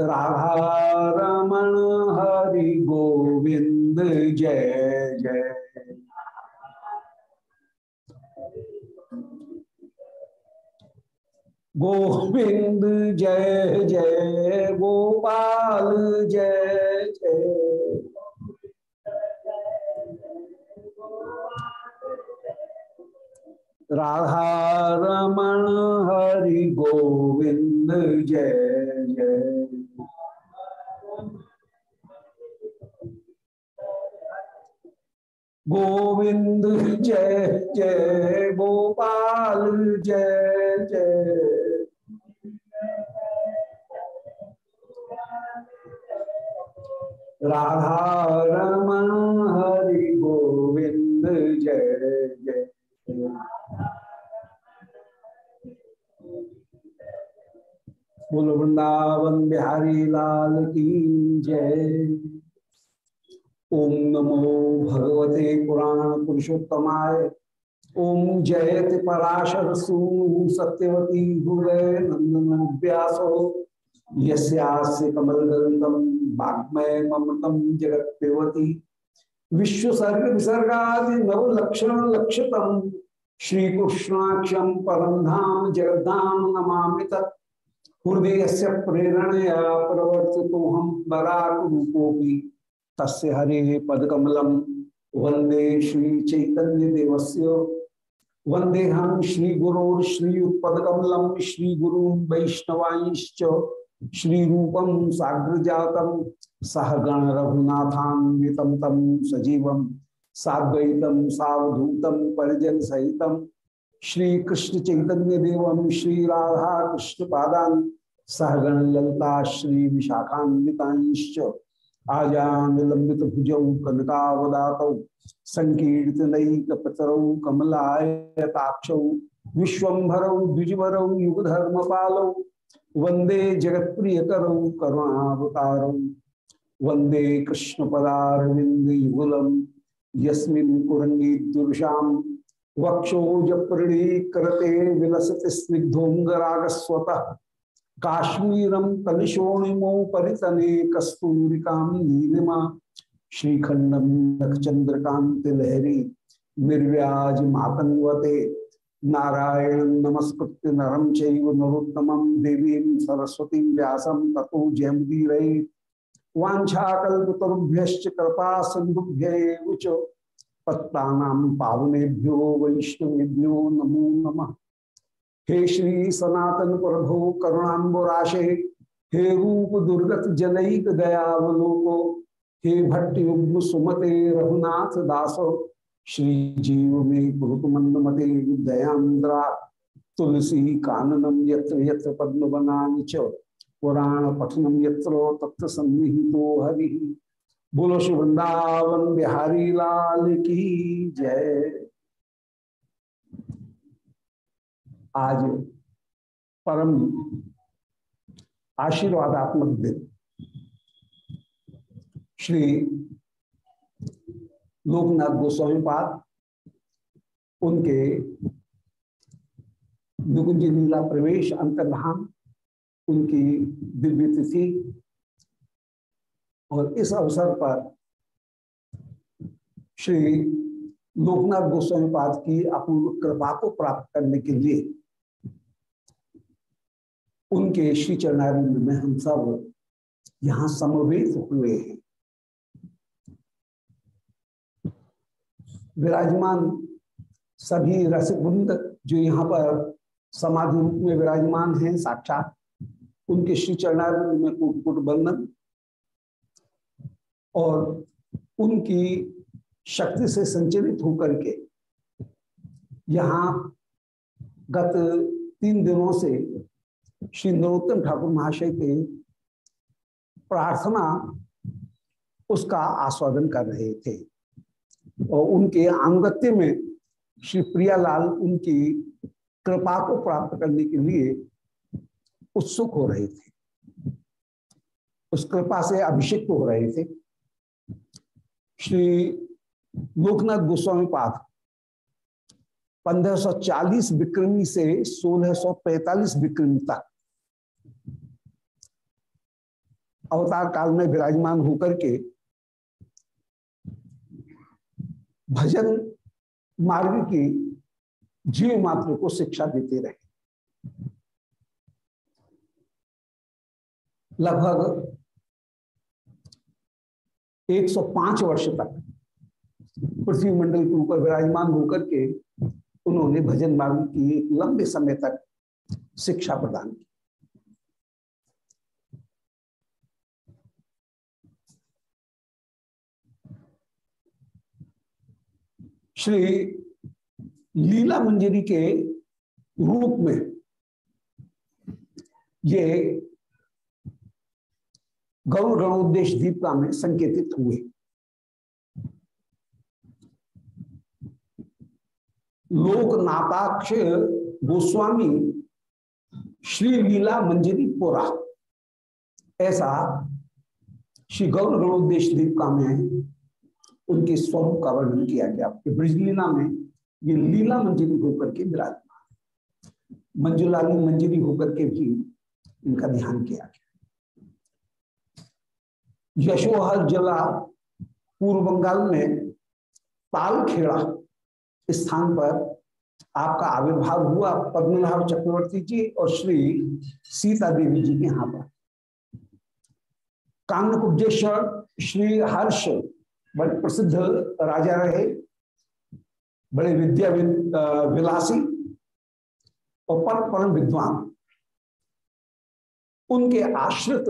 राधा रमण हरि गोविंद जय जय। गोविंद जय जय। गोपाल जय जय। राधा रमण हरि गोविंद जय। गोविंद, जय जय गोपाल, जय जय। राधा रमण हरि गोविंद, जय जय। बोल वृंदावन बिहारी लाल की जय। पुरुषोत्तमाय। ओम जयति पराशर सूनु सत्यवती हृदय नंदन व्यासो यस्यास्य कमलगल्तम वाग्मय ममतम जगत विश्वसर्ग विसर्गा नव लक्षण लक्षतम श्री कृष्णाक्षम परम धाम जगद्धाम नमामि तत्। हृदय से प्रेरणया प्रवर्तितो हम बराक रूपोपि तस्य हरे पदकमलम वंदे श्री चैतन्य देवस्य वंदे हम श्री गुरोर श्री गुरु वैष्णवाईश्च श्री रूपम साग्र जातम सहगण रघुनाथान्वितम तम सजीव साद्वैतम सावधूतम परिजन सहित श्री कृष्ण चैतन्य देवम श्री राधा कृष्ण पादान सहगण ललता श्री विशाखान्विताश्च आजान लंबित भुजौ कनकावदात संकीर्तनैकपतरौ कमलायताक्षौ, विश्वभरौ, द्विजवरौ युगधर्म पालौ वंदे जगत प्रिय करौ करुणावतारौ। वंदे कृष्ण पदारविंद युगलम यस्मिन् कुरंगी दुर्शाम वक्षोज करते विलसति स्निग्धोंगरागस्वतः काश्मीरम तनिशोणिमो परितने कस्तूरिकाम नीलिमा श्रीखंडम नखचंद्रकांत लहरी निर्व्याज मातंगवते नारायण नमस्कृत्य नरम चैव नरोत्तमं देवीं सरस्वती व्यासं ततो जयमुदीर वाछाकल्पतरुभ्य कृपा सिंधुभ्य पत्ता पावनेभ्यो, वैष्णवेभ्यो नमो नमः। हे श्री सनातन प्रभु करुणाबुराशे हे रूप दुर्गत जनईक दयावलोको, हे भट्ट सुमते रघुनाथ दासो, श्री जीव में गुरुत मंद मते दयांद्रा तुलसी काननम यत्र यत्र पद्म बनानी च, पुराण पठनम यत्रो तत्व सन्निहितो हरि। बोलो श्री वृंदावन बिहारी लाल की जय। आज परम आशीर्वादात्मक दिन। श्री लोकनाथ गोस्वामी पाद, उनके निकुंज लीला प्रवेश अंतर्धान, उनकी दिव्य तिथि, और इस अवसर पर श्री लोकनाथ गोस्वामी पाद की अपूर्व कृपा को प्राप्त करने के लिए उनके श्री चरणारिंद में हम सब यहाँ समवेत हुए हैं। विराजमान सभी रसगुंद जो यहाँ पर समाधि रूप में विराजमान हैं, साक्षात उनके श्री चरणारिंद में कुट कुट बंधन और उनकी शक्ति से संचलित होकर के यहाँ गत तीन दिनों से श्री नरोत्तम ठाकुर महाशय के प्रार्थना उसका आस्वादन कर रहे थे। और उनके अनुगत्य में श्री प्रियालाल उनकी कृपा को प्राप्त करने के लिए उत्सुक हो रहे थे। उस कृपा से अभिषिक्त हो रहे थे। श्री लोकनाथ गोस्वामी पाद 1540 विक्रमी से 1645 विक्रमी तक अवतार काल में विराजमान होकर के भजन मार्ग की जीव मात्र को शिक्षा देते रहे। लगभग 105 वर्ष तक पृथ्वी मंडल के ऊपर विराजमान होकर के उन्होंने भजन मार्ग की लंबे समय तक शिक्षा प्रदान की। श्री लीला मंजरी के रूप में ये गौर गणोदेश दीपिका में संकेतित हुए। लोकनाथाक्ष गोस्वामी श्री लीला मंजरी पोरा। ऐसा श्री गौर गणोदेश दीपिका में उनके स्वरूप का वर्णन किया गया। ब्रजलीला में ये लीला मंजरी होकर के विराजमान मंजुलाली मंजरी होकर के भी इनका ध्यान किया गया। यशोहर जिला पूर्व बंगाल में तालखेड़ा स्थान पर आपका आविर्भाव हुआ। पद्मनाभ चक्रवर्ती जी और श्री सीता देवी जी के यहाँ पर। कान्नकुब्जेश्वर श्री हर्ष बड़े प्रसिद्ध राजा रहे, बड़े विद्या विलासी और पर परम विद्वान। उनके आश्रित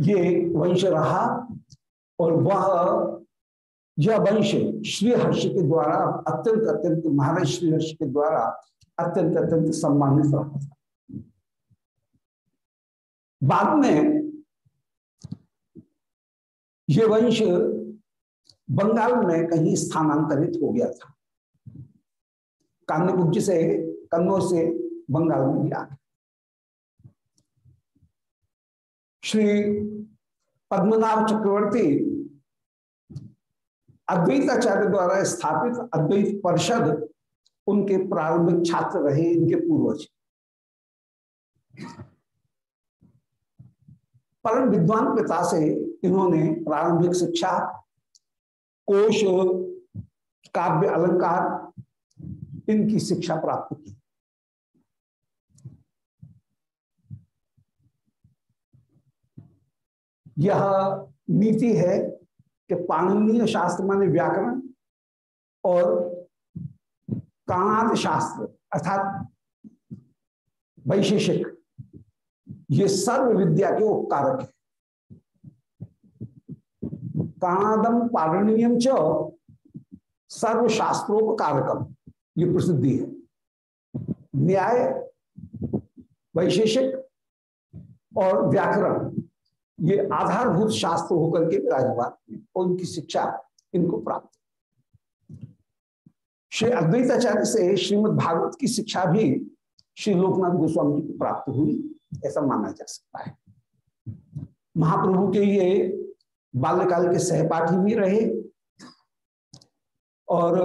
ये वंश रहा और वह यह वंश श्री हर्ष के द्वारा, अत्यंत अत्यंत महाराज श्री हर्ष के द्वारा अत्यंत अत्यंत सम्मानित रहा था। बाद में ये वंश बंगाल में कहीं स्थानांतरित हो गया था। कान्यकुब्ज से, कन्नौज से बंगाल में गया। श्री पद्मनाभ चक्रवर्ती अद्वैत आचार्य द्वारा स्थापित अद्वैत परिषद उनके प्रारंभिक छात्र रहे इनके पूर्वज। परम विद्वान पिता से इन्होंने प्रारंभिक शिक्षा कोश काव्य अलंकार इनकी शिक्षा प्राप्त की। यह नीति है कि पाणनीय शास्त्र माने व्याकरण और काणाद शास्त्र अर्थात वैशेषिक, ये सर्व विद्या के उपकारक है। काणादम पारणीयम च सर्वशास्त्रोपकारकम। ये प्रसिद्धि है। न्याय, वैशेषिक और व्याकरण, ये आधारभूत शास्त्र होकर के विराजमान और उनकी शिक्षा इनको प्राप्त श्री अद्वैताचार्य से श्रीमद भागवत की शिक्षा भी श्री लोकनाथ गोस्वामी जी को प्राप्त हुई, ऐसा माना जा सकता है। महाप्रभु के ये बाल्यकाल के सहपाठी भी रहे और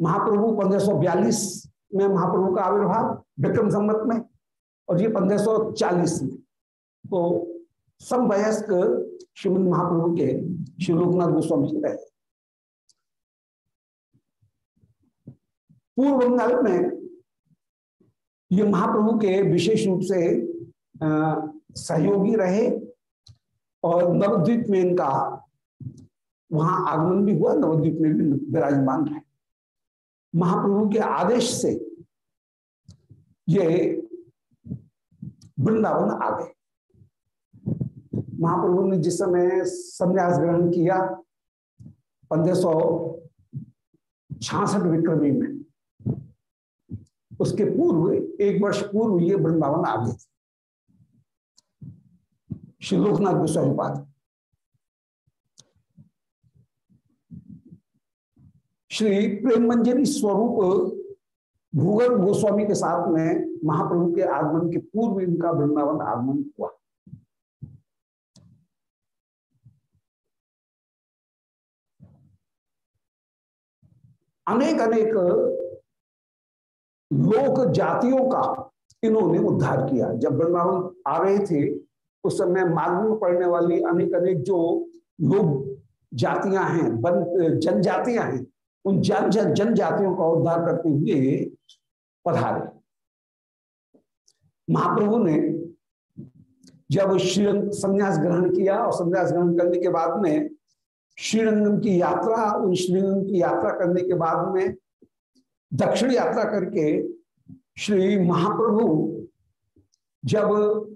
महाप्रभु 1542 में महाप्रभु का आविर्भाव विक्रम संवत में और ये 1540 में। तो समवयस्क श्रीमद महाप्रभु के श्री लोकनाथ गोस्वामी जी रहे। पूर्व बंगाल में ये महाप्रभु के विशेष रूप से सहयोगी रहे और नवद्वीप में इनका वहाँ आगमन भी हुआ, नवद्वीप में भी विराजमान रहे महाप्रभु के आदेश से ये वृंदावन आ गए। महाप्रभु ने जिस समय संन्यास ग्रहण किया, पंद्रह सौ छियासठ विक्रमी में, उसके पूर्व, एक वर्ष पूर्व ये वृंदावन आ गए श्री लोकनाथ गोस्वामी पाद श्री प्रेम मंजरी स्वरूप भूगल गोस्वामी के साथ में महाप्रभु के आगमन के पूर्व इनका वृंदावन आगमन हुआ। अनेक अनेक लोक जातियों का इन्होंने उद्धार किया। जब वृंदावन आ रहे थे उस समय मार्ग में पड़ने वाली अनेक अनेक जो लोग जातियाँ हैं, बन, जनजातियाँ हैं, उन जन जन, जनजातियों का उद्धार करते हुए पधारे। महाप्रभु ने जब श्रीरंग संन्यास ग्रहण किया और संन्यास ग्रहण करने के बाद में श्रीरंगम की यात्रा, उन श्रीरंगम की यात्रा करने के बाद में दक्षिण यात्रा करके श्री महाप्रभु जब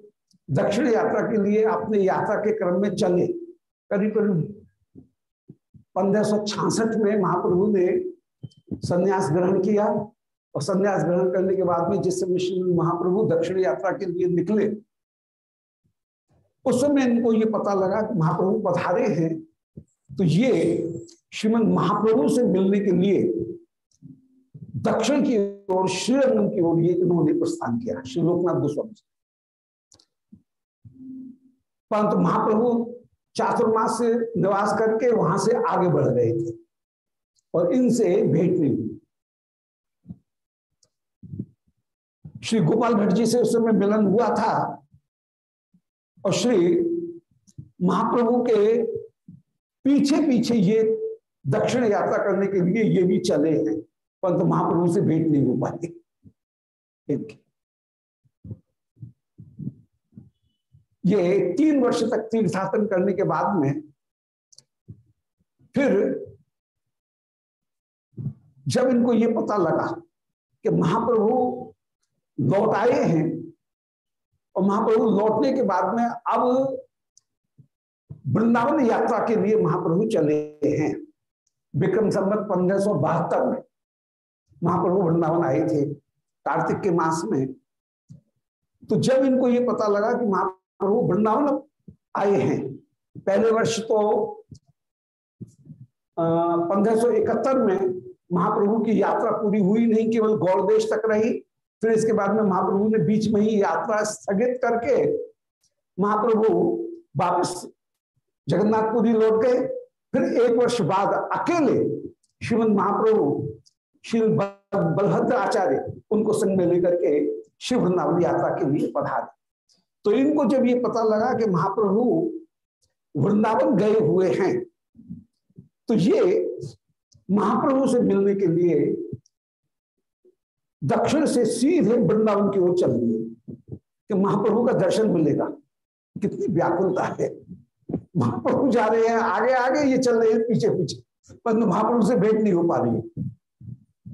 दक्षिण यात्रा के लिए अपने यात्रा के क्रम में चले। करीब करीब पंद्रह में महाप्रभु ने संन्यास ग्रहण किया और संन्यास ग्रहण करने के बाद में जिस समय महाप्रभु दक्षिण यात्रा के लिए निकले, उस समय इनको ये पता लगा कि महाप्रभु पधारे हैं। तो ये श्रीमद महाप्रभु से मिलने के लिए दक्षिण की ओर श्रीरंगम की ओर ये इन्होंने प्रस्थान किया। श्री लोकनाथ गोस्वामी परंतु महाप्रभु चातुर्मास से निवास करके वहाँ से आगे बढ़ रहे थे और इनसे भेंट नहीं हुई। श्री गोपाल भट्ट जी से उस समय मिलन हुआ था और श्री महाप्रभु के पीछे पीछे ये दक्षिण यात्रा करने के लिए ये भी चले हैं, परंतु महाप्रभु से भेंट नहीं हो पाई। ये तीन वर्ष तक तीर्थाटन करने के बाद में फिर जब इनको ये पता लगा कि महाप्रभु लौट आए हैं और महाप्रभु लौटने के बाद में अब वृंदावन यात्रा के लिए महाप्रभु चले हैं। विक्रम संबत पंद्रह सौ बहत्तर में महाप्रभु वृंदावन आए थे कार्तिक के मास में। तो जब इनको ये पता लगा कि महाप्रभु वृंदावन आए हैं। पहले वर्ष तो पंद्रह इकहत्तर में महाप्रभु की यात्रा पूरी हुई नहीं, केवल गौड़ देश तक रही। फिर इसके बाद में महाप्रभु ने बीच में ही यात्रा स्थगित करके महाप्रभु वापस जगन्नाथपुरी लौट गए। फिर एक वर्ष बाद अकेले श्रीमद महाप्रभु श्री बलभद्र आचार्य उनको संग में लेकर के शिव वृंदावन यात्रा के लिए पधारे। तो इनको जब ये पता लगा कि महाप्रभु वृंदावन गए हुए हैं तो ये महाप्रभु से मिलने के लिए दक्षिण से सीधे वृंदावन की ओर चल दिए कि महाप्रभु का दर्शन मिलेगा। कितनी व्याकुलता है। महाप्रभु जा रहे हैं, आगे आगे ये चल रहे हैं, पीछे पीछे। पर महाप्रभु से भेंट नहीं हो पा रही है।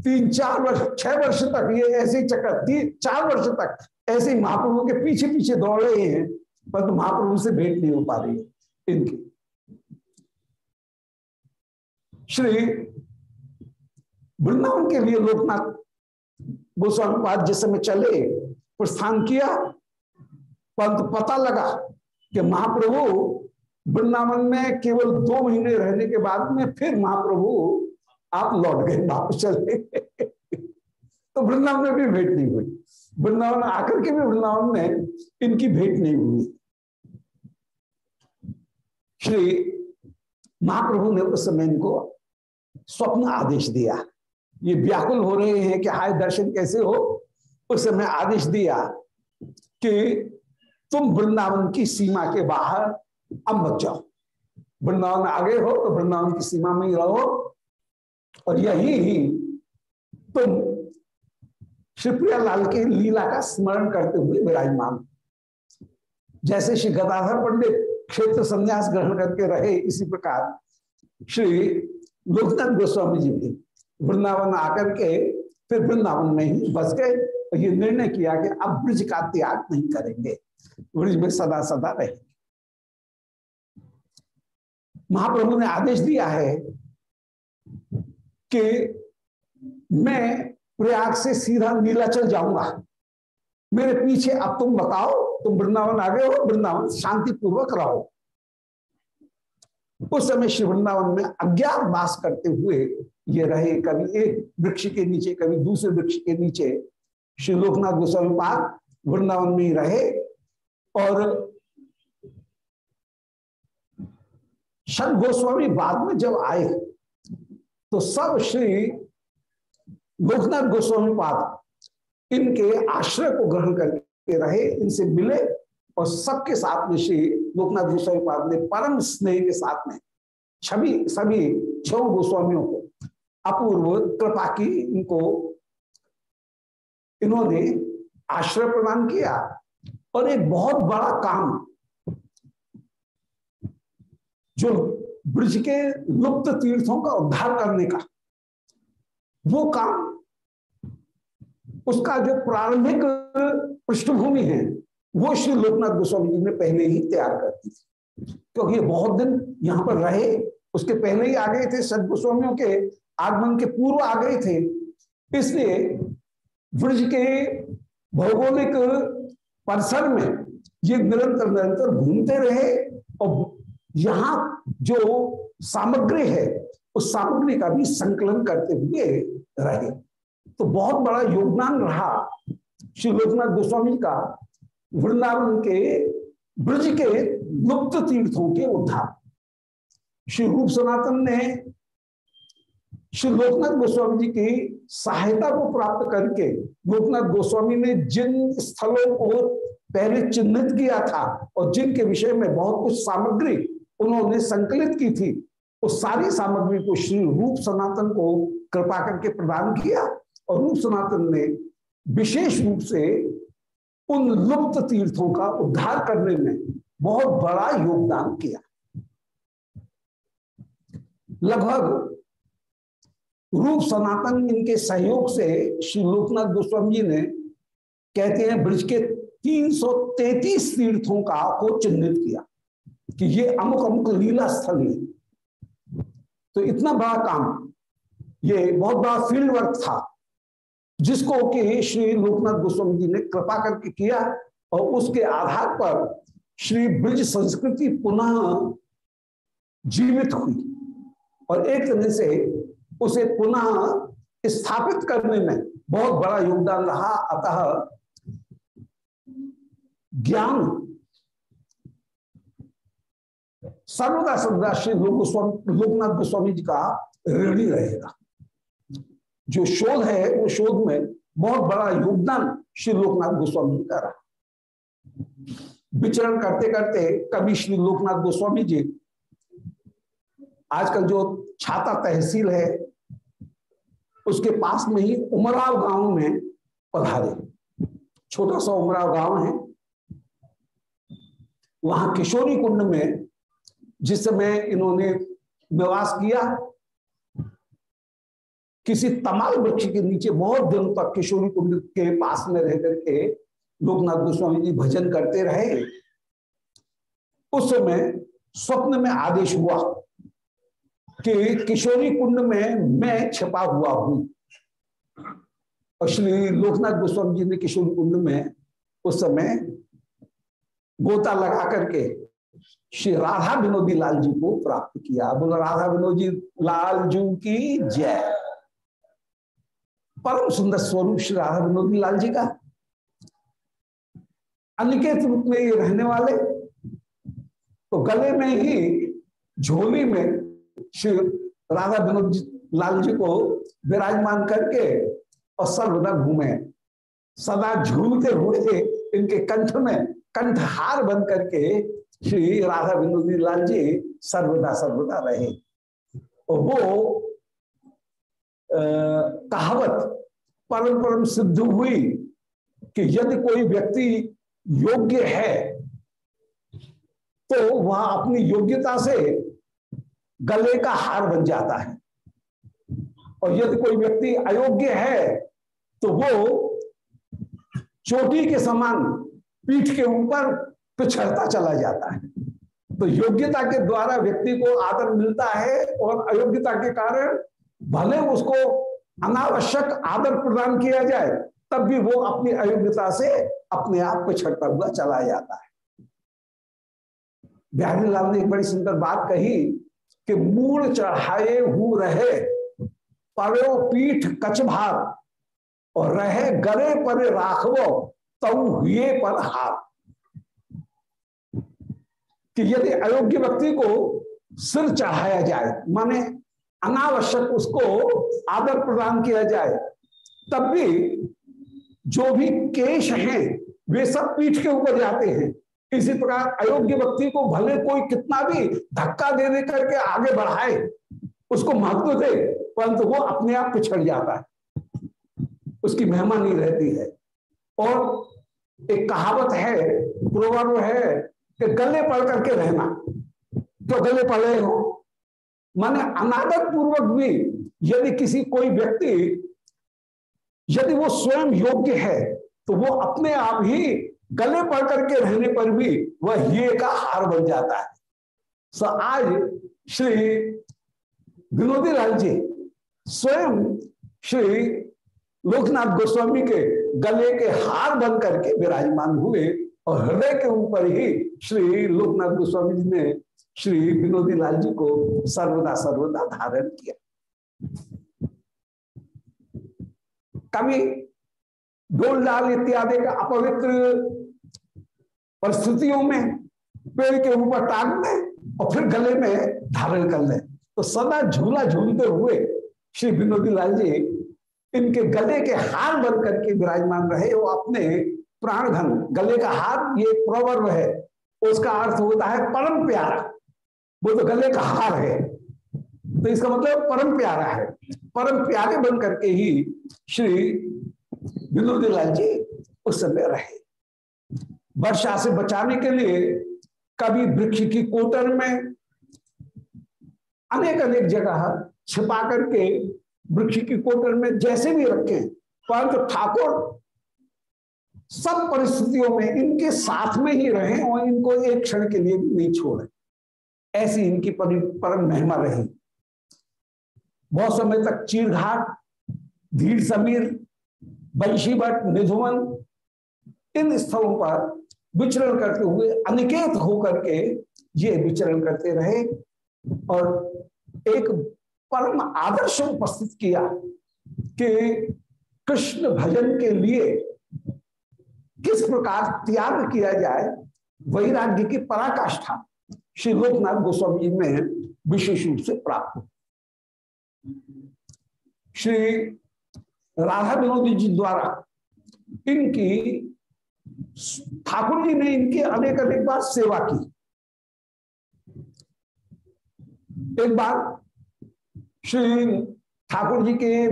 तीन, चार वर्ष, छह वर्ष तक ये ऐसे चक्कर, तीन, चार वर्ष तक ऐसे ही महाप्रभु के पीछे पीछे दौड़ रहे हैं परंतु महाप्रभु से भेंट नहीं हो पा रही इनकी। श्री वृंदावन के लिए लोकनाथ गोस्वामी जिस समय चले, प्रस्थान किया, परंतु पता लगा कि महाप्रभु वृंदावन में केवल दो महीने रहने के बाद में फिर महाप्रभु आप लौट गए, वापस चले। तो वृंदावन में भी भेंट नहीं हुई। वृंदावन आकर के भी वृंदावन में इनकी भेंट नहीं हुई। श्री महाप्रभु ने उस समय इनको स्वप्न आदेश दिया। ये व्याकुल हो रहे हैं कि हाय, दर्शन कैसे हो? उस समय आदेश दिया कि तुम वृंदावन की सीमा के बाहर अब मत जाओ। वृंदावन आगे हो तो वृंदावन की सीमा में ही रहो। और यही ही तुम शिवप्रिया लाल के लीला का स्मरण करते हुए विराजमान। जैसे श्री गदाधर पंडित क्षेत्र संन्यास ग्रहण करके रहे इसी प्रकार श्री लोकनाथ गोस्वामी जी भी वृंदावन आकर के फिर वृंदावन में ही बस गए और ये निर्णय किया कि अब ब्रिज का त्याग नहीं करेंगे। ब्रिज में सदा सदा रहेंगे। महाप्रभु ने आदेश दिया है कि मैं प्रयाग से सीधा नीलाचल जाऊँगा। मेरे पीछे, अब तुम बताओ, तुम वृंदावन आ गए हो, वृंदावन शांति पूर्वक रहो। उस समय श्री वृंदावन में अज्ञात वास करते हुए ये रहे कभी एक वृक्ष के नीचे कभी दूसरे वृक्ष के नीचे, श्री लोकनाथ गोस्वामी पाक वृंदावन में ही रहे और शत गोस्वामी बाद में जब आए तो सब श्री लोकनाथ गोस्वामी पाद इनके आश्रय को ग्रहण करके रहे, इनसे मिले और सबके साथ में श्री लोकनाथ गोस्वामी पाद ने परम स्नेह के साथ में छवि, सभी छो गोस्वामियों को अपूर्व कृपा की इनको, इन्होंने आश्रय प्रदान किया। और एक बहुत बड़ा काम जो ब्रज के लुप्त तीर्थों का उद्धार करने का वो काम, उसका जो प्रारंभिक पृष्ठभूमि है, वो श्री लोकनाथ गोस्वामी जी ने पहले ही तैयार कर दी थी। क्योंकि बहुत दिन यहाँ पर रहे, उसके पहले ही आ गए थे सद गोस्वामियों के आगमन के पूर्व आ गए थे। इसलिए ब्रज के भौगोलिक परिसर में ये निरंतर निरंतर घूमते रहे और यहाँ जो सामग्री है, उस सामग्री का भी संकलन करते हुए रहे। तो बहुत बड़ा योगदान रहा श्री लोकनाथ गोस्वामी का वृंदावन के ब्रज के लुप्त तीर्थों के उद्धार। श्री रूप सनातन ने श्री लोकनाथ गोस्वामी जी की सहायता को प्राप्त करके लोकनाथ गोस्वामी ने जिन स्थलों को पहले चिन्हित किया था और जिनके विषय में बहुत कुछ सामग्री उन्होंने संकलित की थी, उस सारी सामग्री को श्री रूप सनातन को कृपा करके प्रदान किया और रूप सनातन ने विशेष रूप से उन लुप्त तीर्थों का उद्धार करने में बहुत बड़ा योगदान किया। लगभग रूप सनातन इनके सहयोग से श्री लोकनाथ गोस्वामी जी ने कहते हैं ब्रज के 333 तीर्थों का को चिन्हित किया कि ये अमुक अमुक लीला स्थल है। तो इतना बड़ा काम ये बहुत बड़ा फ़ील्ड वर्क था, जिसको कि श्री लोकनाथ गोस्वामी जी ने कृपा करके किया और उसके आधार पर श्री ब्रज संस्कृति पुनः जीवित हुई और एक तरह से उसे पुनः स्थापित करने में बहुत बड़ा योगदान रहा। अतः ज्ञान सर्वदा सर्वदा श्री लोक गोस्वामी लोकनाथ गोस्वामी जी का ऋणी रहेगा। जो शोध है वो शोध में बहुत बड़ा योगदान श्री लोकनाथ गोस्वामी जी का रहा। विचरण करते करते कभी श्री लोकनाथ गोस्वामी जी, आजकल जो छाता तहसील है, उसके पास में ही उमराव गाँव में पधारे। छोटा सा उमराव गाँव है। वहाँ किशोरी कुंड में जिस समय इन्होंने निवास किया किसी तमाल वृक्ष के नीचे बहुत दिनों तक किशोरी कुंड के पास में रह करके लोकनाथ गोस्वामी जी भजन करते रहे। उस समय स्वप्न में आदेश हुआ कि किशोरी कुंड में मैं छिपा हुआ हूँ। और श्री लोकनाथ गोस्वामी जी ने किशोरी कुंड में उस समय गोता लगा करके श्री राधा विनोदी लाल जी को प्राप्त किया। बोला, राधा विनोदी लाल जी की जय। परम सुंदर स्वरूप श्री राधा विनोदी लाल जी का। अनिकेत रूप में ये रहने वाले तो गले में ही, झोली में श्री राधा विनोद लाल जी को विराजमान करके और सर्वदा घूमे। सदा झूलते हुए इनके कंठ में कंठहार बन करके श्री राधा विनोदी लाल जी सर्वदा सर्वदा रहे। और वो कहावत परम परम सिद्ध हुई कि यदि कोई व्यक्ति योग्य है तो वह अपनी योग्यता से गले का हार बन जाता है। और यदि कोई व्यक्ति अयोग्य है तो वो चोटी के समान पीठ के ऊपर पिछड़ता चला जाता है। तो योग्यता के द्वारा व्यक्ति को आदर मिलता है और अयोग्यता के कारण भले उसको अनावश्यक आदर प्रदान किया जाए, तब भी वो अपनी अयोग्यता से अपने आप पिछड़ता हुआ चला जाता है। बिहारी लाल ने एक बड़ी सुंदर बात कही कि मूल चढ़ाए हु रहे, परो पीठ कच और रहे गरे पर राखवो, तऊ हुए पर हार। कि यदि अयोग्य व्यक्ति को सिर चढ़ाया जाए, माने अनावश्यक उसको आदर प्रदान किया जाए। तब भी जो भी केश हैं, वे सब पीठ के ऊपर जाते हैं। इसी प्रकार अयोग्य व्यक्ति को भले कोई कितना भी धक्का दे दे करके आगे बढ़ाए, उसको महत्व दे, परंतु वो अपने आप पिछड़ जाता है। उसकी महिमा नहीं रहती है। और एक कहावत है प्रोवर्ब है कि गले पड़ करके रहना। तो गले पड़ हो माने अनादत पूर्वक भी यदि किसी कोई व्यक्ति यदि वो स्वयं योग्य है तो वो अपने आप ही गले पड़ करके रहने पर भी वह ये का हार बन जाता है। सो आज श्री विनोदी लाल जी स्वयं श्री लोकनाथ गोस्वामी के गले के हार बन करके विराजमान हुए और हृदय के ऊपर ही श्री लोकनाथ गोस्वामी जी ने श्री विनोदी लाल जी को सर्वदा सर्वदा धारण किया। कभी डोल डाल इत्यादि का अपवित्र परिस्थितियों में, पेड़ के ऊपर टांग में और फिर गले में धारण कर ले। तो सदा झूला झूलते हुए श्री विनोदी लाल जी इनके गले के हार बन करके विराजमान रहे वो अपने प्राण धन गले का हार ये प्रवर्व है उसका अर्थ होता है परम प्यारा। वो तो गले का हार है। तो इसका मतलब परम प्यारा है। परम प्यारे बन करके ही श्री विनोदी लाल जी उस समय रहे। वर्षा से बचाने के लिए कभी वृक्ष की कोटर में अनेक अनेक जगह छिपा करके वृक्ष की कोटर में जैसे भी रखे, परंतु ठाकुर सब परिस्थितियों में इनके साथ में ही रहे और इनको एक क्षण के लिए भी नहीं छोड़े। ऐसी इनकी परम महिमा रही। बहुत समय तक चीरघाट, धीर समीर, बंशी भट्ट, निधुवन, इन स्थलों पर विचरण करते हुए अनिकेत होकर के ये विचरण करते रहे और एक परम आदर्श उपस्थित किया कि कृष्ण भजन के लिए किस प्रकार त्याग किया जाए? वैराग्य की पराकाष्ठा श्री लोकनाथ गोस्वामी जी में विशेष रूप से प्राप्त श्री राधा विनोदी जी द्वारा इनकी, ठाकुर जी ने इनकी अनेक अनेक बार सेवा की। एक बार श्री ठाकुर जी के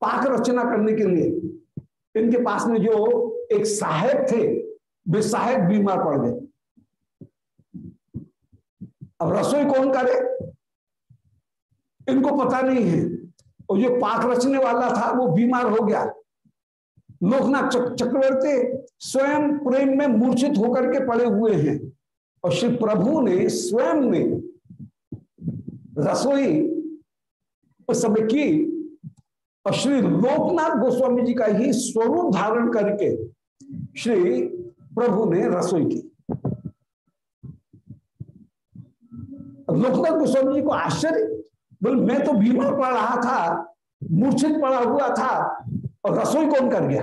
पाक रचना करने के लिए इनके पास में जो एक सहायक थे, वे सहायक बीमार पड़ गए। अब रसोई कौन करे? इनको पता नहीं है। और जो पाक रचने वाला था, वो बीमार हो गया। लोकनाथ चक्रवर्ती स्वयं प्रेम में मूर्छित होकर के पड़े हुए हैं। और श्री प्रभु ने स्वयं ने रसोई उस समय की और श्री लोकनाथ गोस्वामी जी का ही स्वरूप धारण करके श्री प्रभु ने रसोई की। लोकनाथ गोस्वामी जी को आश्चर्य, बोल, मैं तो बीमार पड़ रहा था, मूर्छित पड़ा हुआ था, और रसोई कौन कर गया?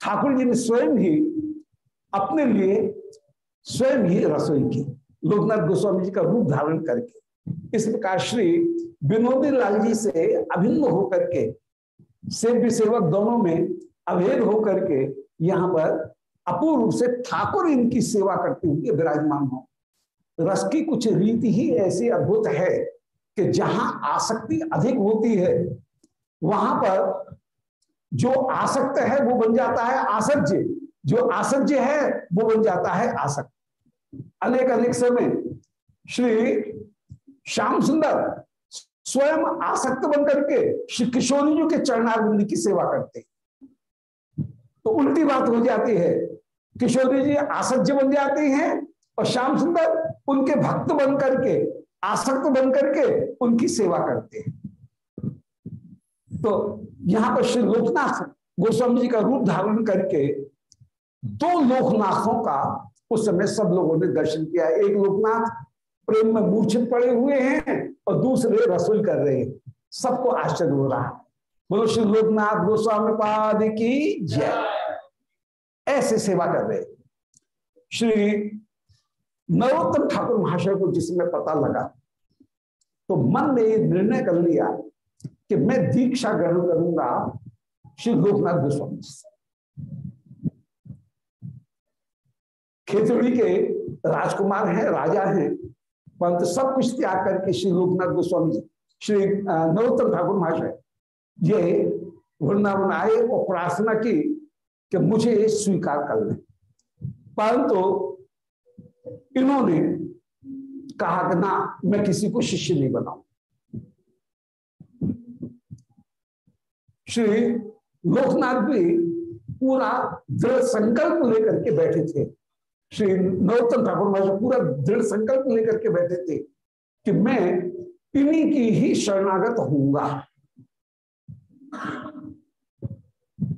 ठाकुर जी ने स्वयं ही अपने लिए स्वयं ही रसोई की, लोकनाथ गोस्वामी जी का रूप धारण करके। इस प्रकार श्री विनोदी लाल जी से अभिन्न होकर के, सेव्य सेवक दोनों में अभेद होकर के यहाँ पर अपूर्व रूप से ठाकुर इनकी सेवा करते हुए विराजमान हो। रस की कुछ रीति ही ऐसी अद्भुत है कि जहाँ आसक्ति अधिक होती है, वहाँ पर जो आसक्त है वो बन जाता है आसज्य। जो आसज्य है वो बन जाता है आसक्त। अनेक अनेक समय श्री श्याम सुंदर स्वयं आसक्त बनकर के श्री किशोरी जी के चरणारविंद की सेवा करते तो उल्टी बात हो जाती है, किशोरी जी आसज्य बन जाती हैं और श्याम सुंदर उनके भक्त बन करके आसक्त बन करके उनकी सेवा करते हैं। तो यहाँ पर श्री लोकनाथ गोस्वामी जी का रूप धारण करके दो लोकनाथों का उस समय सब लोगों ने दर्शन किया। एक लोकनाथ प्रेम में मूर्छित पड़े हुए हैं और दूसरे रसोई कर रहे हैं। सबको आश्चर्य हो रहा है। बोलो, श्री लोकनाथ गोस्वामी पाद की जय। ऐसे सेवा कर रहे श्री नरोत्तम ठाकुर महाशय को जिसमें पता लगा तो मन ने निर्णय कर लिया कि मैं दीक्षा ग्रहण करूँगा श्री लोकनाथ गोस्वामी से। खेतड़ी के राजकुमार हैं, राजा हैं परंतु सब कुछ त्याग करके श्री लोकनाथ गोस्वामी जी, श्री नरोत्तम ठाकुर महाशय, ये वृंदावन आए और प्रार्थना की कि मुझे स्वीकार कर ले। परंतु इन्होंने कहा कि ना, मैं किसी को शिष्य नहीं बनाऊ। श्री लोकनाथ भी पूरा दृढ़ संकल्प लेकर के बैठे थे। श्री नरोत्तम ठाकुर महाराज पूरा दृढ़ संकल्प लेकर के बैठे थे कि मैं इन्हीं की ही शरणागत होऊँगा।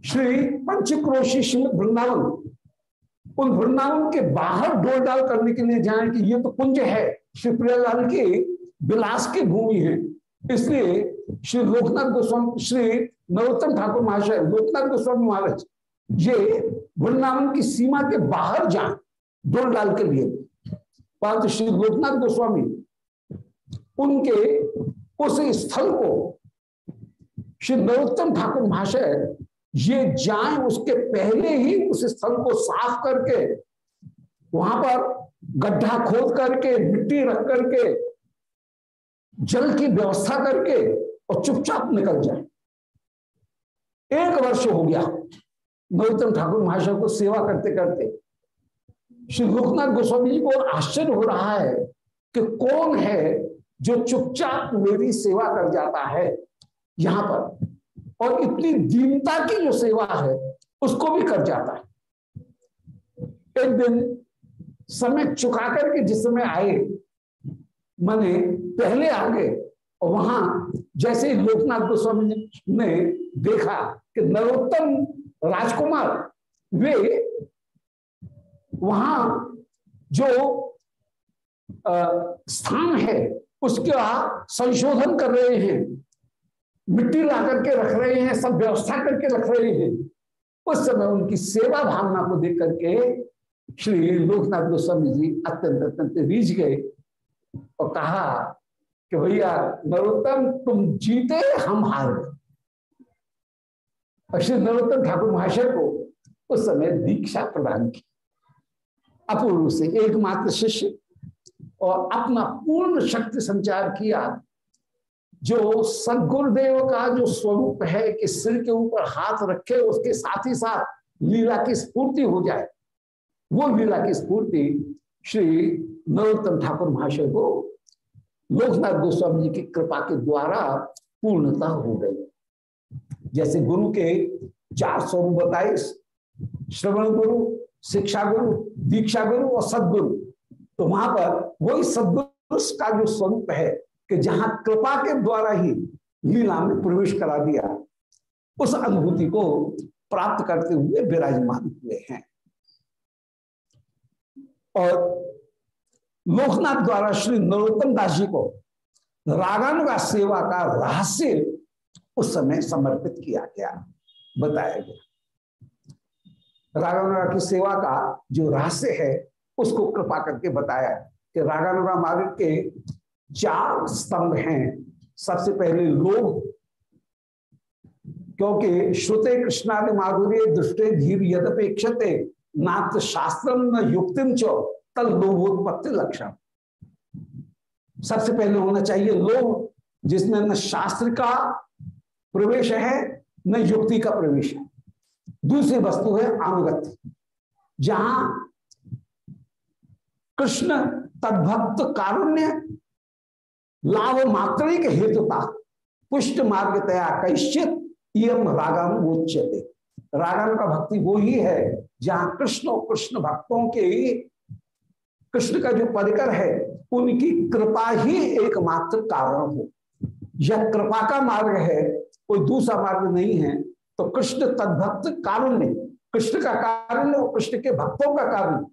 श्री पंचक्रोशी श्रीमद वृंदावन, उन वृंदावन के बाहर डोल डाल करने के लिए जाए कि ये तो कुंज है, श्री प्रियालाल की विलास की भूमि है। इसलिए श्री लोकनाथ गोस्वामी, श्री नरोत्तम ठाकुर महाशय लोकनाथ गोस्वामी महाराज, ये वृंदावन की सीमा के बाहर जाए। डोल डाल के लिए परंतु श्री लोकनाथ गोस्वामी, उनके उस स्थल को श्री नरोत्तम ठाकुर महाशय, ये जाए उसके पहले ही उस स्थल को साफ़ करके, वहाँ पर गड्ढा खोद करके, मिट्टी रख करके, जल की व्यवस्था करके और चुपचाप निकल जाए। एक वर्ष हो गया नरोत्तम ठाकुर महाशय को सेवा करते करते श्री लोकनाथ गोस्वामी जी को आश्चर्य हो रहा है कि कौन है जो चुपचाप मेरी सेवा कर जाता है यहाँ पर? और इतनी दीनता की जो सेवा है, उसको भी कर जाता है। एक दिन समय चुका करके जिस समय आए, मैंने पहले आ गए और वहाँ जैसे ही लोकनाथ गोस्वामी ने देखा कि नरोत्तम राजकुमार, वे वहाँ जो स्थान है, उसका संशोधन कर रहे हैं। मिट्टी ला करके रख रहे हैं, सब व्यवस्था करके रख रहे हैं। उस समय उनकी सेवा भावना को देख करके श्री लोकनाथ गोस्वामी जी अत्यंत अत्यंत रीझ गए और कहा कि भैया, नरोत्तम, तुम जीते, हम हार गए। श्री नरोत्तम ठाकुर महाशय को उस समय दीक्षा प्रदान की। अपूर्व से, एकमात्र शिष्य और अपना पूर्ण शक्ति संचार किया जो सदगुरुदेव का जो स्वरूप है कि सिर के ऊपर हाथ रखे, उसके साथ ही साथ लीला की स्फूर्ति हो जाए। वो लीला की स्फूर्ति श्री नरोत्तम ठाकुर महाशय को लोकनाथ गोस्वामी जी की कृपा के द्वारा पूर्णता हो गई। जैसे गुरु के चार स्वरूप बताए, श्रवण गुरु शिक्षा गुरु दीक्षा गुरु और सदगुरु। तो वहाँ पर वही सदगुरु का जो स्वरूप है कि जहाँ कृपा के द्वारा ही लीला में प्रवेश करा दिया, उस अनुभूति को प्राप्त करते हुए विराजमान हुए हैं। और लोकनाथ द्वारा श्री नरोत्तम दास जी को रागानुगा सेवा का रहस्य उस समय समर्पित किया गया, बताया गया। रागानुगा की सेवा का जो रहस्य है, उसको कृपा करके बताया कि रागानुरा मार्ग के चार स्तंभ हैं। सबसे पहले लोग, क्योंकि श्रुते कृष्णादि माधुर्य दृष्टि धीर यदपेक्षते नात्र शास्त्र न युक्तिम चो तल लोभोत्पत्ति लक्षण। सबसे पहले होना चाहिए लोभ जिसमें न शास्त्र का प्रवेश है, न युक्ति का प्रवेश है। दूसरी वस्तु है अनुगत जहाँ कृष्ण तद्भक्त कारुण्य, लाभ मात्रिक हेतुता, पुष्ट मार्ग तया कैश्चित यम रागानुच्यते रागान का भक्ति वो ही है, जहाँ कृष्ण और कृष्ण भक्तों के कृष्ण का जो परिकर है, उनकी कृपा ही एकमात्र कारण हो। यह कृपा का मार्ग है, कोई दूसरा मार्ग नहीं है तो कृष्ण तद्भक्त कारुण्य। कृष्ण का कारण और कृष्ण के भक्तों का कारण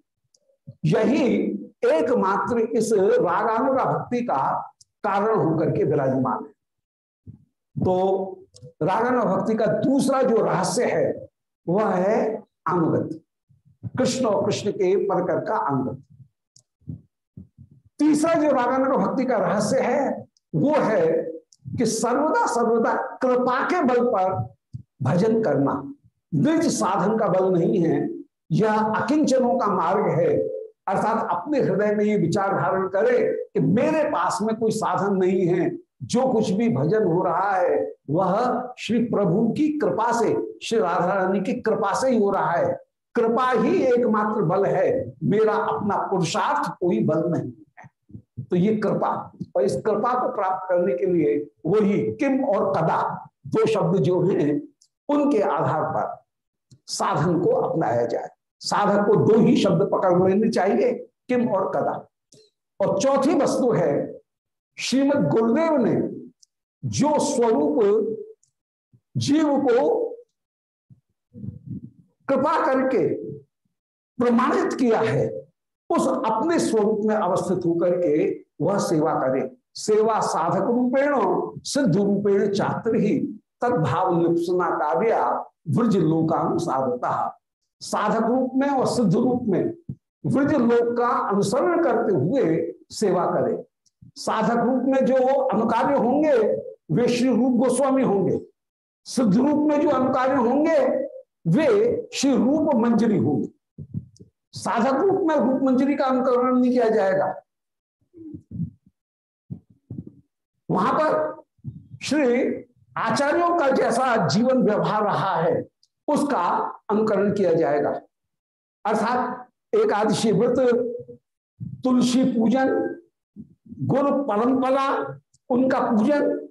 यही एकमात्र इस रागानुगा भक्ति का कारण होकर के विराजमान है। तो रागन भक्ति का दूसरा जो रहस्य है, वह है अनुगत कृष्ण और कृष्ण के परकर का अनुगत तीसरा जो रागन भक्ति का रहस्य है, वो है कि सर्वदा सर्वदा कृपा के बल पर भजन करना। निज साधन का बल नहीं है यह अकिंचनों का मार्ग है, अर्थात अपने हृदय में ये विचार धारण करे कि मेरे पास में कोई साधन नहीं है, जो कुछ भी भजन हो रहा है, वह श्री प्रभु की कृपा से, श्री राधा रानी की कृपा से ही हो रहा है। कृपा ही एकमात्र बल है, मेरा अपना पुरुषार्थ कोई बल नहीं है। तो ये कृपा, और इस कृपा को प्राप्त करने के लिए वही किम और कदा, दो शब्द जो हैं उनके आधार पर साधन को अपनाया जाए। साधक को दो ही शब्द पकड़ लेने चाहिए, किम और कदा। और चौथी वस्तु है, श्रीमद गुरुदेव ने जो स्वरूप जीव को कृपा करके प्रमाणित किया है, उस अपने स्वरूप में अवस्थित होकर के वह सेवा करे। सेवा साधक रूपेण, सिद्ध रूपेण चात्र ही तदभाव लिप्सना काव्या व्रज लोकानुसारता। साधक रूप में और सिद्ध रूप में व्रज लोक का अनुसरण करते हुए सेवा करे। साधक रूप में जो अनुकार्य होंगे, वे श्री रूप गोस्वामी होंगे। सिद्ध रूप में जो अनुकार्य होंगे, वे श्री रूप मंजरी होंगे। साधक रूप में रूप मंजरी का अनुकरण नहीं किया जाएगा। वहाँ पर श्री आचार्यों का जैसा जीवन व्यवहार रहा है, उसका अनुकरण किया जाएगा। अर्थात एकादशी व्रत, तुलसी पूजन गुरु परंपरा, उनका पूजन,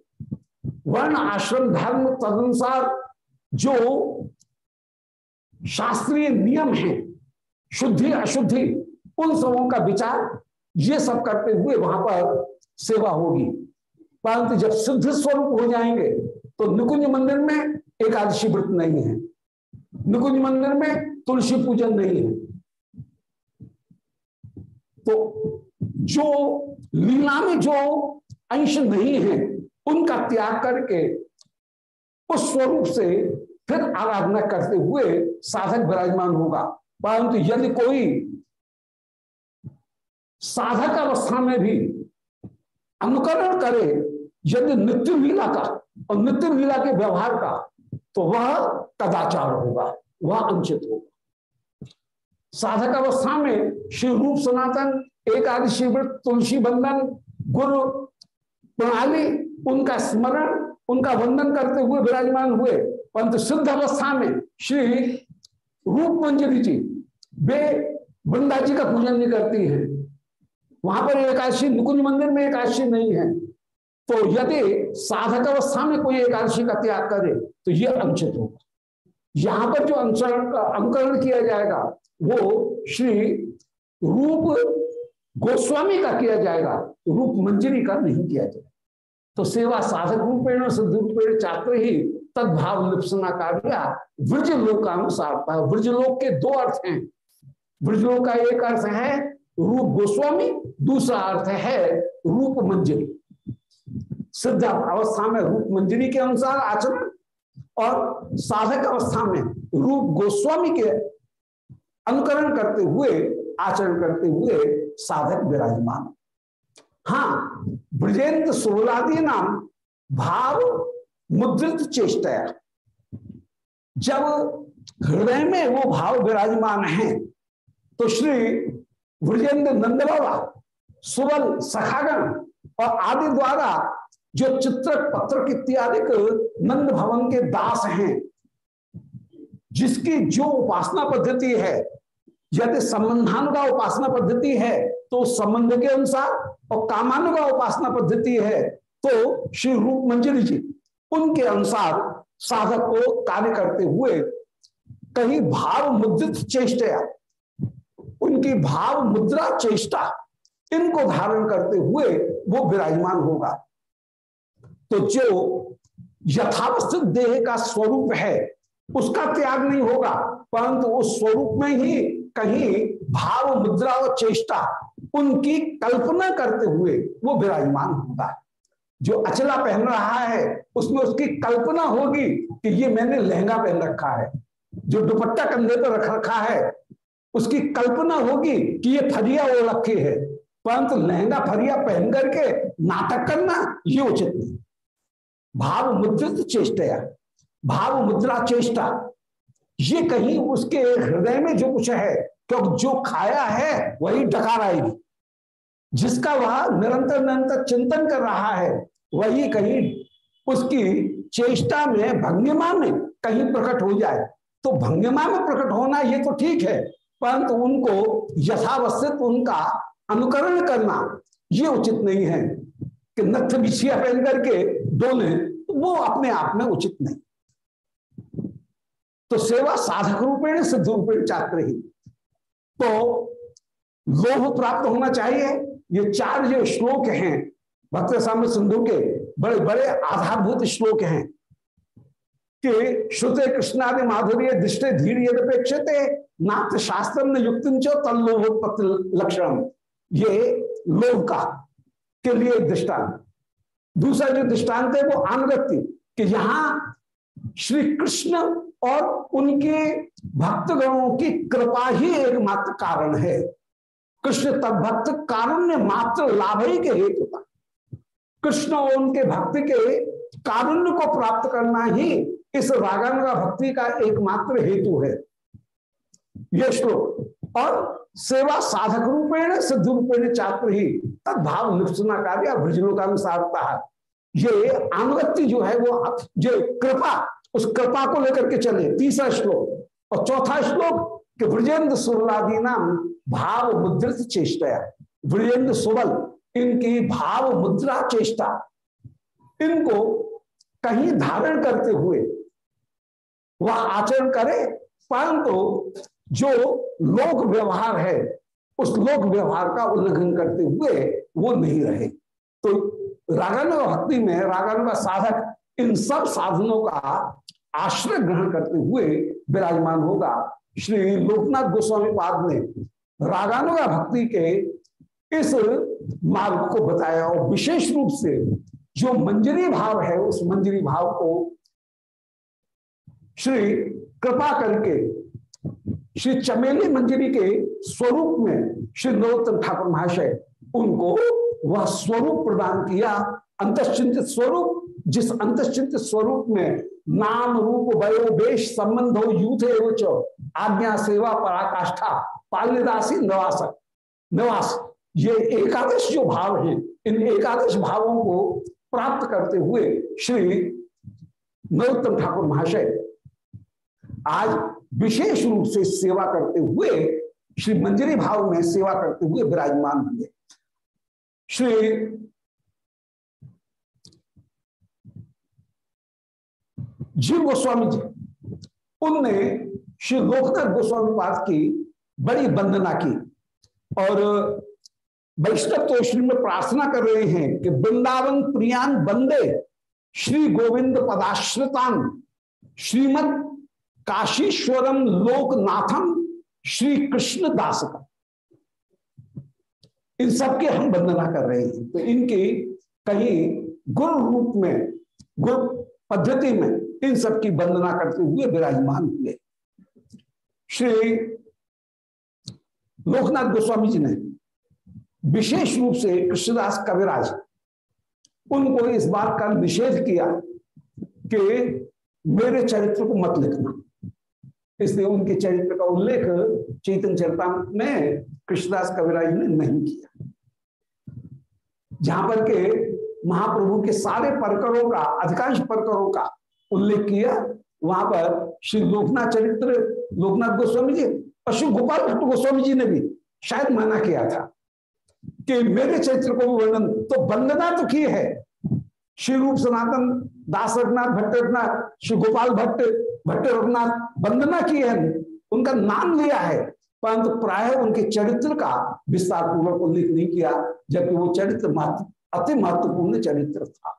वर्ण आश्रम धर्म तदनुसार जो शास्त्रीय नियम है, शुद्धि, अशुद्धि, उन सबों का विचार, ये सब करते हुए वहाँ पर सेवा होगी। परंतु जब सिद्ध स्वरूप हो जाएँगे तो निकुंज मंदिर में एकादशी व्रत नहीं है। निकुंज मंदिर में तुलसी पूजन नहीं है। तो जो लीला में जो अंश नहीं है, उनका त्याग करके उस स्वरूप से फिर आराधना करते हुए साधक विराजमान होगा। परंतु यदि कोई साधक अवस्था में भी अनुकरण करे, यदि नित्य लीला का और नित्य लीला के व्यवहार का तो वह कदाचार होगा, वह अंचित होगा। साधक अवस्था में श्री रूप सनातन, एकादशी व्रत, तुलसी बंधन गुरु प्रणाली, उनका स्मरण, उनका वंदन करते हुए विराजमान हुए। परंतु सिद्ध अवस्था में श्री रूप मंजरी जी, वे वृंदा जी का पूजन नहीं करती है। वहाँ पर एकादशी निकुंज मंदिर में एकादशी नहीं है। तो यदि साधक अवस्था में कोई एकादशी का त्याग करे तो यह अनुचित होगा। यहाँ पर जो अनुसरण का अनुकरण किया जाएगा, वो श्री रूप गोस्वामी का किया जाएगा, रूप मंजरी का नहीं किया जाएगा। तो सेवा साधक रूपेण सिद्ध रूपेण छात्र ही तदभाव लिप्सना ब्रज लोकानुसार ब्रजलोक के दो अर्थ हैं। ब्रजलोक का एक अर्थ है रूप गोस्वामी, दूसरा अर्थ है रूप मंजरी। सिद्ध अवस्था में रूप मंजरी के अनुसार आचरण और साधक अवस्था में रूप गोस्वामी के अनुकरण करते हुए, आचरण करते हुए साधक विराजमान। हाँ ब्रजेंद्र सोलादी नाम भाव मुद्रित चेष्टा जब हृदय में वो भाव विराजमान है तो श्री ब्रजेंद्र नंद बाबा सुबल सखागण और आदि द्वारा जो चित्रक पत्रक इत्यादि नंद भवन के दास हैं, जिसकी जो उपासना पद्धति है, यदि संबंधानुगा उपासना पद्धति है तो संबंध के अनुसार और कामानुगा उपासना पद्धति है तो श्री रूप मंजरी जी, उनके अनुसार साधक को कार्य करते हुए कहीं भाव मुद्रित चेष्टा, उनकी भाव मुद्रा चेष्टा, इनको धारण करते हुए वो विराजमान होगा। तो जो यथावस्थित देह का स्वरूप है, उसका त्याग नहीं होगा, परंतु उस स्वरूप में ही कहीं भाव, मुद्रा और चेष्टा उनकी कल्पना करते हुए वो विराजमान होगा। जो अचला पहन रहा है, उसमें उसकी कल्पना होगी कि ये मैंने लहंगा पहन रखा है, जो दुपट्टा कंधे पर रख रखा है, उसकी कल्पना होगी कि ये फरिया वो रखी है। परंतु लहंगा फरिया पहन करके नाटक करना ये उचित नहीं। भाव मुद्रित चेष्टया भाव मुद्रा चेष्टा ये कहीं उसके हृदय में जो कुछ है क्योंकि जो खाया है, वही डकार आएगी जिसका वह निरंतर निरंतर चिंतन कर रहा है, वही कहीं उसकी चेष्टा में भंगिमा में कहीं प्रकट हो जाए। तो भंगिमा में प्रकट होना ये तो ठीक है, परंतु उनको यथावस्थित उनका अनुकरण करना ये उचित नहीं है कि नथ बिछिया पहन करके डोले तो वो अपने आप में उचित नहीं। तो सेवा साधक रूपेण सिद्ध रूपेण चात्र ही तो लोभ प्राप्त होना चाहिए। ये चार जो श्लोक हैं, भक्त साम्य सिंधु के बड़े बड़े आधारभूत श्लोक हैं कि श्रुते कृष्णादि माधुर्य दृष्टि धीर यदपेक्षित, नाथ शास्त्र न युक्त तल्लोभोत्पत्ति लक्षण ये लोभ का, के लिए दृष्टांत। दूसरा जो दृष्टांत है वो अनुगत्य कि यहाँ श्री कृष्ण और उनके भक्तगणों की कृपा ही एकमात्र कारण है। कृष्ण तब भक्त कारुण्य मात्र लाभ ही के हेतु था। कृष्ण और उनके भक्त के कारुण्य को प्राप्त करना ही इस रागानुगा भक्ति का एकमात्र हेतु है। यह श्लोक। और सेवा साधक रूपेण सिद्ध रूपेण छात्र ही तद भाव निपसना कार्य भ्रजलोकानुसारता ये अनुगत्य जो है, वो जो कृपा, उस कृपा को लेकर के चले। तीसरा श्लोक और चौथा श्लोक कि ब्रजेंद्र सुरलादी नाम भाव मुद्रित चेष्टा ब्रजेंद्र सुबल, इनकी भाव मुद्रा चेष्टा। इनको कहीं धारण करते हुए वह आचरण करे, परंतु जो लोक व्यवहार है, उस लोक व्यवहार का उल्लंघन करते हुए वो नहीं रहे। तो रागन भक्ति में रागन साधक इन सब साधनों का आश्रय ग्रहण करते हुए विराजमान होगा। श्री लोकनाथ गोस्वामी पाद ने रागानुगा भक्ति के इस मार्ग को बताया और विशेष रूप से जो मंजरी भाव है, उस मंजरी भाव को श्री कृपा करके श्री चमेली मंजरी के स्वरूप में श्री नरोत्तम ठाकुर महाशय उनको वह स्वरूप प्रदान किया अंतश्चिंतित स्वरूप, जिस अंतश्चिंतित स्वरूप में नाम रूप वयोवेश संबंध यूथ एवं आज्ञा, सेवा, पराकाष्ठा पाल्यदासी निवासक निवास, ये एकादश जो भाव है, इन एकादश भावों को प्राप्त करते हुए श्री नरोत्तम ठाकुर महाशय आज विशेष रूप से सेवा करते हुए, श्री मंजरी भाव में सेवा करते हुए विराजमान हुए। श्री जीव गोस्वामी जी, उनने श्री लोकनाथ गोस्वामी पाद की बड़ी वंदना की और वैष्णव तो श्री में प्रार्थना कर रहे हैं कि वृंदावन प्रियान बंदे श्री गोविंद पदाश्रितान श्रीमद काशीश्वरम लोकनाथम श्री कृष्ण दास का इन सबके हम वंदना कर रहे हैं। तो इनके कहीं गुरु रूप में गुरु पद्धति में इन सबकी वंदना करते हुए विराजमान हुए। श्री लोकनाथ गोस्वामी जी ने विशेष रूप से कृष्णदास कविराज, उनको इस बात का निषेध किया कि मेरे चरित्र को मत लिखना। इसलिए उनके चरित्र का उल्लेख चेतन चरिता में कृष्णदास कविराज ने नहीं किया। जहाँ पर के महाप्रभु के सारे परकरों का, अधिकांश परकरों का उल्लेख किया, वहाँ पर श्री लोकनाथ चरित्र, लोकनाथ गोस्वामी जी और श्री गोपाल भट्ट गोस्वामी जी ने भी शायद मना किया था कि मेरे चरित्र को वर्णन तो वंदना तो की है। श्री रूप सनातन दास रघुनाथ भट्ट रघुनाथ श्री गोपाल भट्ट भट्ट रघुनाथ वंदना की है, उनका नाम लिया है, परंतु प्राय उनके चरित्र का विस्तार पूर्वक उल्लेख नहीं किया, जबकि वो चरित्र महत्व, अति महत्वपूर्ण चरित्र था।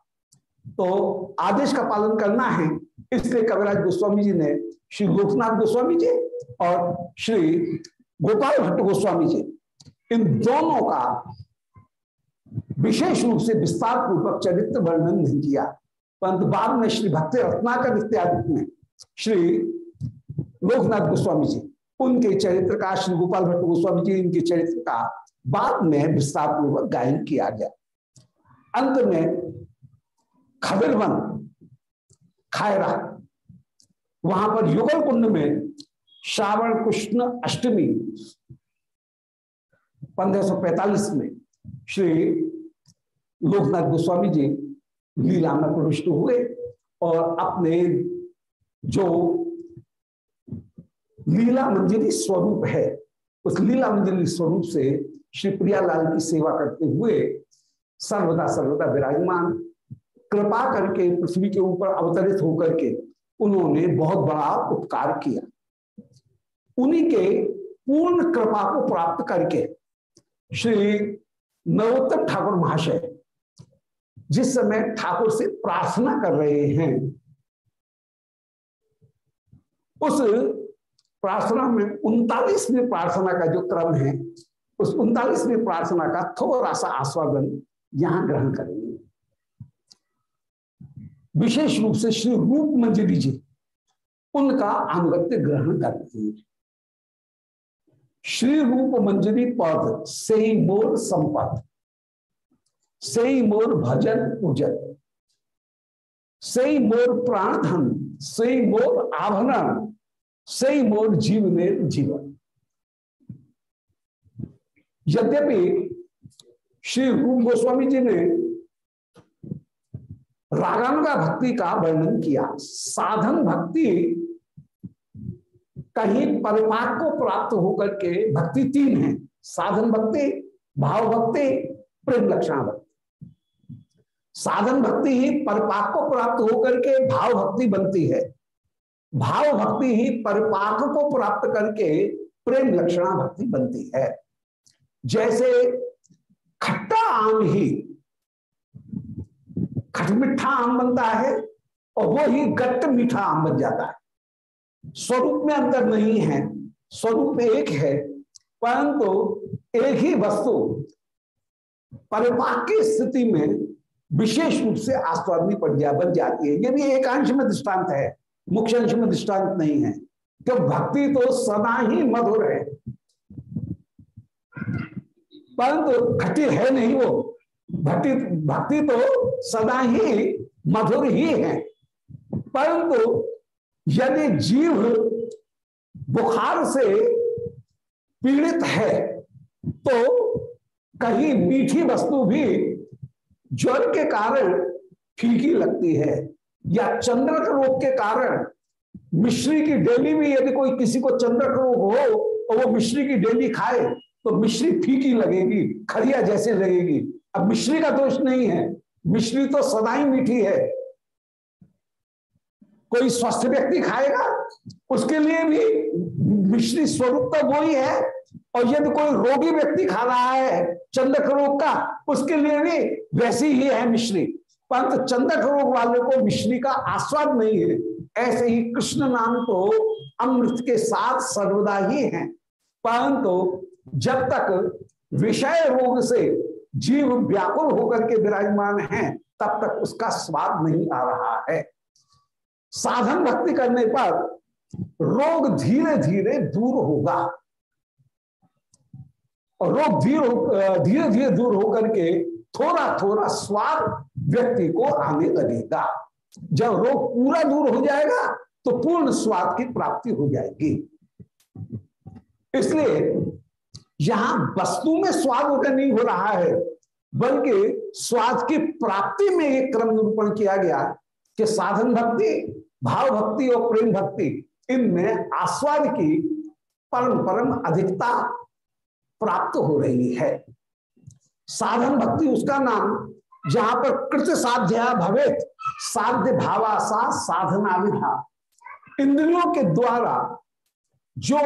तो आदेश का पालन करना है, इसलिए कविराज गोस्वामी जी ने श्री गोपनाथ गोस्वामी जी और श्री गोपाल भट्ट गोस्वामी जी, इन दोनों का विशेष रूप से विस्तार पूर्वक चरित्र वर्णन नहीं किया। परंतु बाद में श्री भक्ति रत्नाकर इत्यादि में श्री लोकनाथ गोस्वामी जी, उनके चरित्र का, श्री गोपाल भट्ट गोस्वामी जी, इनके चरित्र का बाद में विस्तार पूर्वक गायन किया गया। अंत में खबिलवन खायरा, वहाँ पर युगल कुंड में श्रावण कृष्ण अष्टमी 1545 में श्री लोकनाथ गोस्वामी जी लीला में प्रविष्ट हुए और अपने जो लीला मंजरी स्वरूप है, उस लीला मंजरी स्वरूप से श्री प्रियालाल की सेवा करते हुए सर्वदा सर्वदा विराजमान, कृपा करके पृथ्वी के ऊपर अवतरित होकर के उन्होंने बहुत बड़ा उपकार किया। उन्हीं के पूर्ण कृपा को प्राप्त करके श्री नरोत्तर ठाकुर महाशय जिस समय ठाकुर से प्रार्थना कर रहे हैं उस प्रार्थना में उनतालीसवीं प्रार्थना का जो क्रम है, उस उनतालीसवीं प्रार्थना का थोड़ा सा आस्वादन यहाँ ग्रहण करेंगे। विशेष रूप से श्री रूप मंजरी जी उनका अनुगत्य ग्रहण करते हैं। श्री रूप मंजरी पद से मोर संपद से मोर भजन पूजन से मोर प्राणधन से मोर आभरण से मोर जीवने जीवन। यद्यपि श्री रूप गोस्वामी जी ने रागानुगा भक्ति का वर्णन किया, साधन भक्ति कहीं परिपाक को प्राप्त होकर के भक्ति तीन है, साधन भक्ति, भाव भक्ति, प्रेम लक्षण भक्ति। साधन भक्ति ही परिपाक को प्राप्त होकर के भाव भक्ति बनती है। भाव भक्ति ही परिपाक को प्राप्त करके प्रेम लक्षणा भक्ति बनती है। जैसे खट्टा आम ही खट मिठा आम बनता है और वो ही गट्ट मीठा आम बन जाता है। स्वरूप में अंतर नहीं है स्वरूप एक है परंतु एक ही वस्तु परिपाक की स्थिति में विशेष रूप से आस्वादनी जा, बन जाती है। ये भी एक अंश में दृष्टांत है मुख्य अंश में दृष्टांत नहीं है। तो भक्ति तो सदा ही मधुर है। परंतु खट्टी है नहीं वो। भक्ति भक्ति तो सदा ही मधुर ही है। परंतु यदि जीव बुखार से पीड़ित है तो कहीं मीठी वस्तु भी ज्वर के कारण फीकी लगती है। या चंद्रक रोग के कारण मिश्री की डेली में यदि कोई किसी को चंद्रक रोग हो और वो मिश्री की डेली खाए तो मिश्री फीकी लगेगी, खड़िया जैसे लगेगी। अब मिश्री का दोष नहीं है। मिश्री तो सदा ही मीठी है। कोई स्वस्थ व्यक्ति खाएगा, उसके लिए भी मिश्री स्वरूप तो वो ही है। और यदि कोई रोगी व्यक्ति खा रहा है चंद्रक रोग का, उसके लिए भी वैसी ही है मिश्री। परंतु चंद्रक रोग वाले को मिश्री का आस्वाद नहीं है। ऐसे ही कृष्ण नाम तो अमृत के साथ सर्वदा ही है। परंतु जब तक विषय रोग से जीव व्याकुल होकर के विराजमान है, तब तक उसका स्वाद नहीं आ रहा है। साधन भक्ति करने पर रोग धीरे धीरे दूर होगा। और रोग धीरे धीरे धीरे दूर होकर के थोड़ा थोड़ा स्वाद व्यक्ति को आने लगेगा। जब रोग पूरा दूर हो जाएगा तो पूर्ण स्वाद की प्राप्ति हो जाएगी। इसलिए यहाँ वस्तु में स्वाद उदय नहीं हो रहा है, बल्कि स्वाद की प्राप्ति में एक क्रम निरूपण किया गया कि साधन भक्ति, भाव भक्ति और प्रेम भक्ति, इनमें आस्वाद की परम परम अधिकता प्राप्त हो रही है। साधन भक्ति, उसका नाम जहाँ पर कृत साध्या भवेत, साध्य भावासा साधना विधा। इंद्रियों के द्वारा जो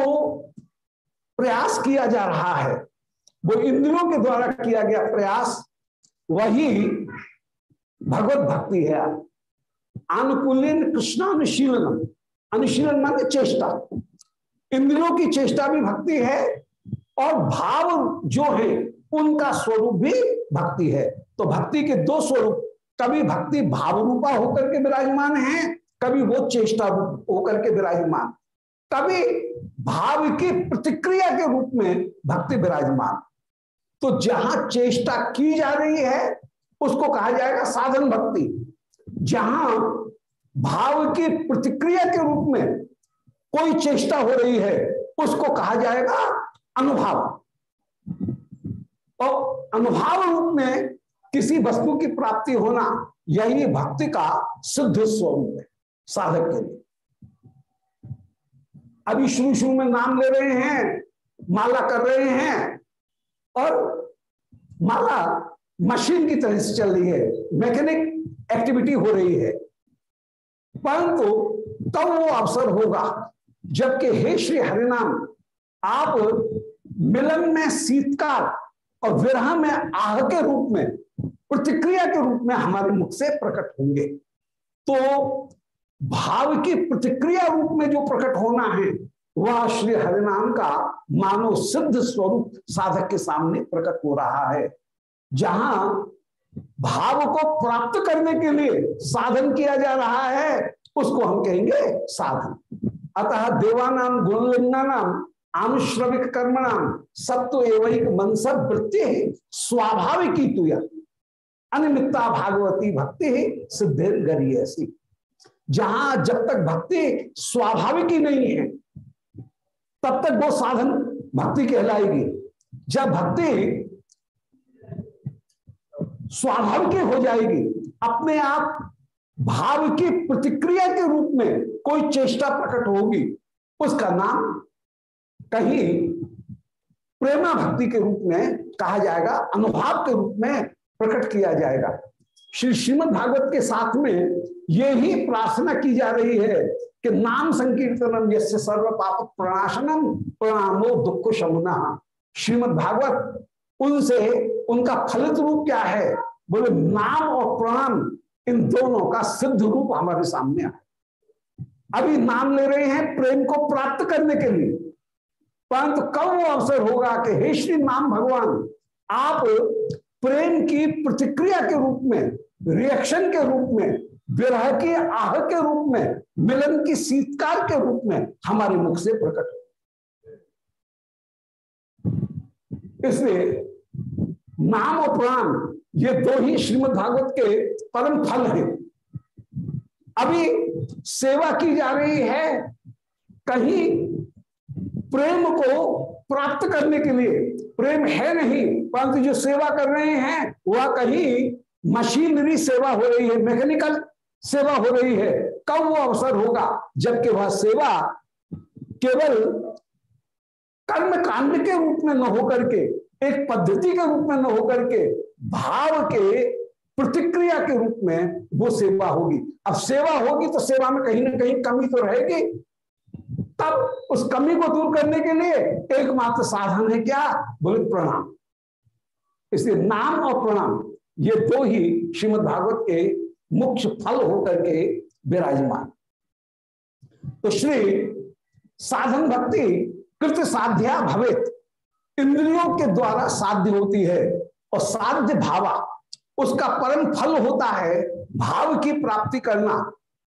प्रयास किया जा रहा है, वो इंद्रियों के द्वारा किया गया प्रयास, वही भगवत भक्ति है। अनुकूलिन कृष्णानुशीलनम। अनुशीलन माने चेष्टा। इंद्रियों की चेष्टा भी भक्ति है और भाव जो है, उनका स्वरूप भी भक्ति है। तो भक्ति के दो स्वरूप, कभी भक्ति भाव रूपा होकर के विराजमान है, कभी वो चेष्टा होकर के विराजमान। कभी भाव की प्रतिक्रिया के रूप में भक्ति विराजमान। तो जहाँ चेष्टा की जा रही है, उसको कहा जाएगा साधन भक्ति। जहाँ भाव की प्रतिक्रिया के रूप में कोई चेष्टा हो रही है, उसको कहा जाएगा अनुभाव। और अनुभाव रूप में किसी वस्तु की प्राप्ति होना यही भक्ति का सिद्ध स्वरूप है, साधक के लिए। अभी शुरू शुरू में नाम ले रहे हैं, माला कर रहे हैं और माला मशीन की तरह से चल रही है, मैकेनिक एक्टिविटी हो रही है। परंतु तब वो अवसर होगा, जबकि हे श्री हरिनाम, आप मिलन में शीतकाल और विरह में, आह के रूप में, प्रतिक्रिया के रूप में हमारे मुख से प्रकट होंगे। तो भाव की प्रतिक्रिया रूप में जो प्रकट होना है, वह श्री हरिनाम का मानव सिद्ध स्वरूप साधक के सामने प्रकट हो रहा है। जहाँ भाव को प्राप्त करने के लिए साधन किया जा रहा है, उसको हम कहेंगे साधन। अतः देवानाम गुणलिंगा नाम आनुश्रविक कर्मणाम सत्व एवं मनसब वृत्ति स्वाभाविक ही तुया अनिमित्ता भागवती भक्ति सिद्धि गरी ऐसी। जहाँ जब तक भक्ति स्वाभाविक ही नहीं है, तब तक वो साधन भक्ति कहलाएगी। जब भक्ति स्वाभाविक हो जाएगी, अपने आप भाव की प्रतिक्रिया के रूप में कोई चेष्टा प्रकट होगी, उसका नाम कहीं प्रेमा भक्ति के रूप में कहा जाएगा, अनुभाव के रूप में प्रकट किया जाएगा। श्री श्रीमद भागवत के साथ में ये ही प्रार्थना की जा रही है कि नाम संकीर्तनम यस्य सर्व पाप प्रणाशनम प्रणामो दुख शमुना। श्रीमद भागवत उनसे, उनका फलित रूप क्या है? बोले, नाम और प्रणाम इन दोनों का सिद्ध रूप हमारे सामने आए अभी नाम ले रहे हैं प्रेम को प्राप्त करने के लिए। परंतु कब वो अवसर होगा कि हे श्री नाम भगवान, आप प्रेम की प्रतिक्रिया के रूप में रिएक्शन के रूप में, विरह के आह के रूप में, मिलन की सीतकार के रूप में हमारे मुख से प्रकट हो। इसलिए नाम और प्राण, ये दो ही श्रीमद् भागवत के परम फल हैं। अभी सेवा की जा रही है, कहीं प्रेम को प्राप्त करने के लिए। प्रेम है नहीं, परंतु जो सेवा कर रहे हैं, वह कहीं मशीनरी सेवा हो रही है, मैकेनिकल सेवा हो रही है। कब वो अवसर होगा? जबकि वह सेवा केवल कर्म कांड के रूप में न होकर के, एक पद्धति के रूप में न होकर के, भाव के प्रतिक्रिया के रूप में वो सेवा होगी। अब सेवा होगी तो सेवा में कहीं ना कहीं कमी तो रहेगी। तब उस कमी को दूर करने के लिए एकमात्र साधन है क्या? बोले प्रणाम। इसलिए नाम और प्रणाम, ये दो ही श्रीमद भागवत के मुख्य फल होकर के विराजमान। तो श्री साधन भक्ति कृत साध्या भवित, इंद्रियों के द्वारा साध्य होती है और साध्य भावा, उसका परम फल होता है भाव की प्राप्ति करना,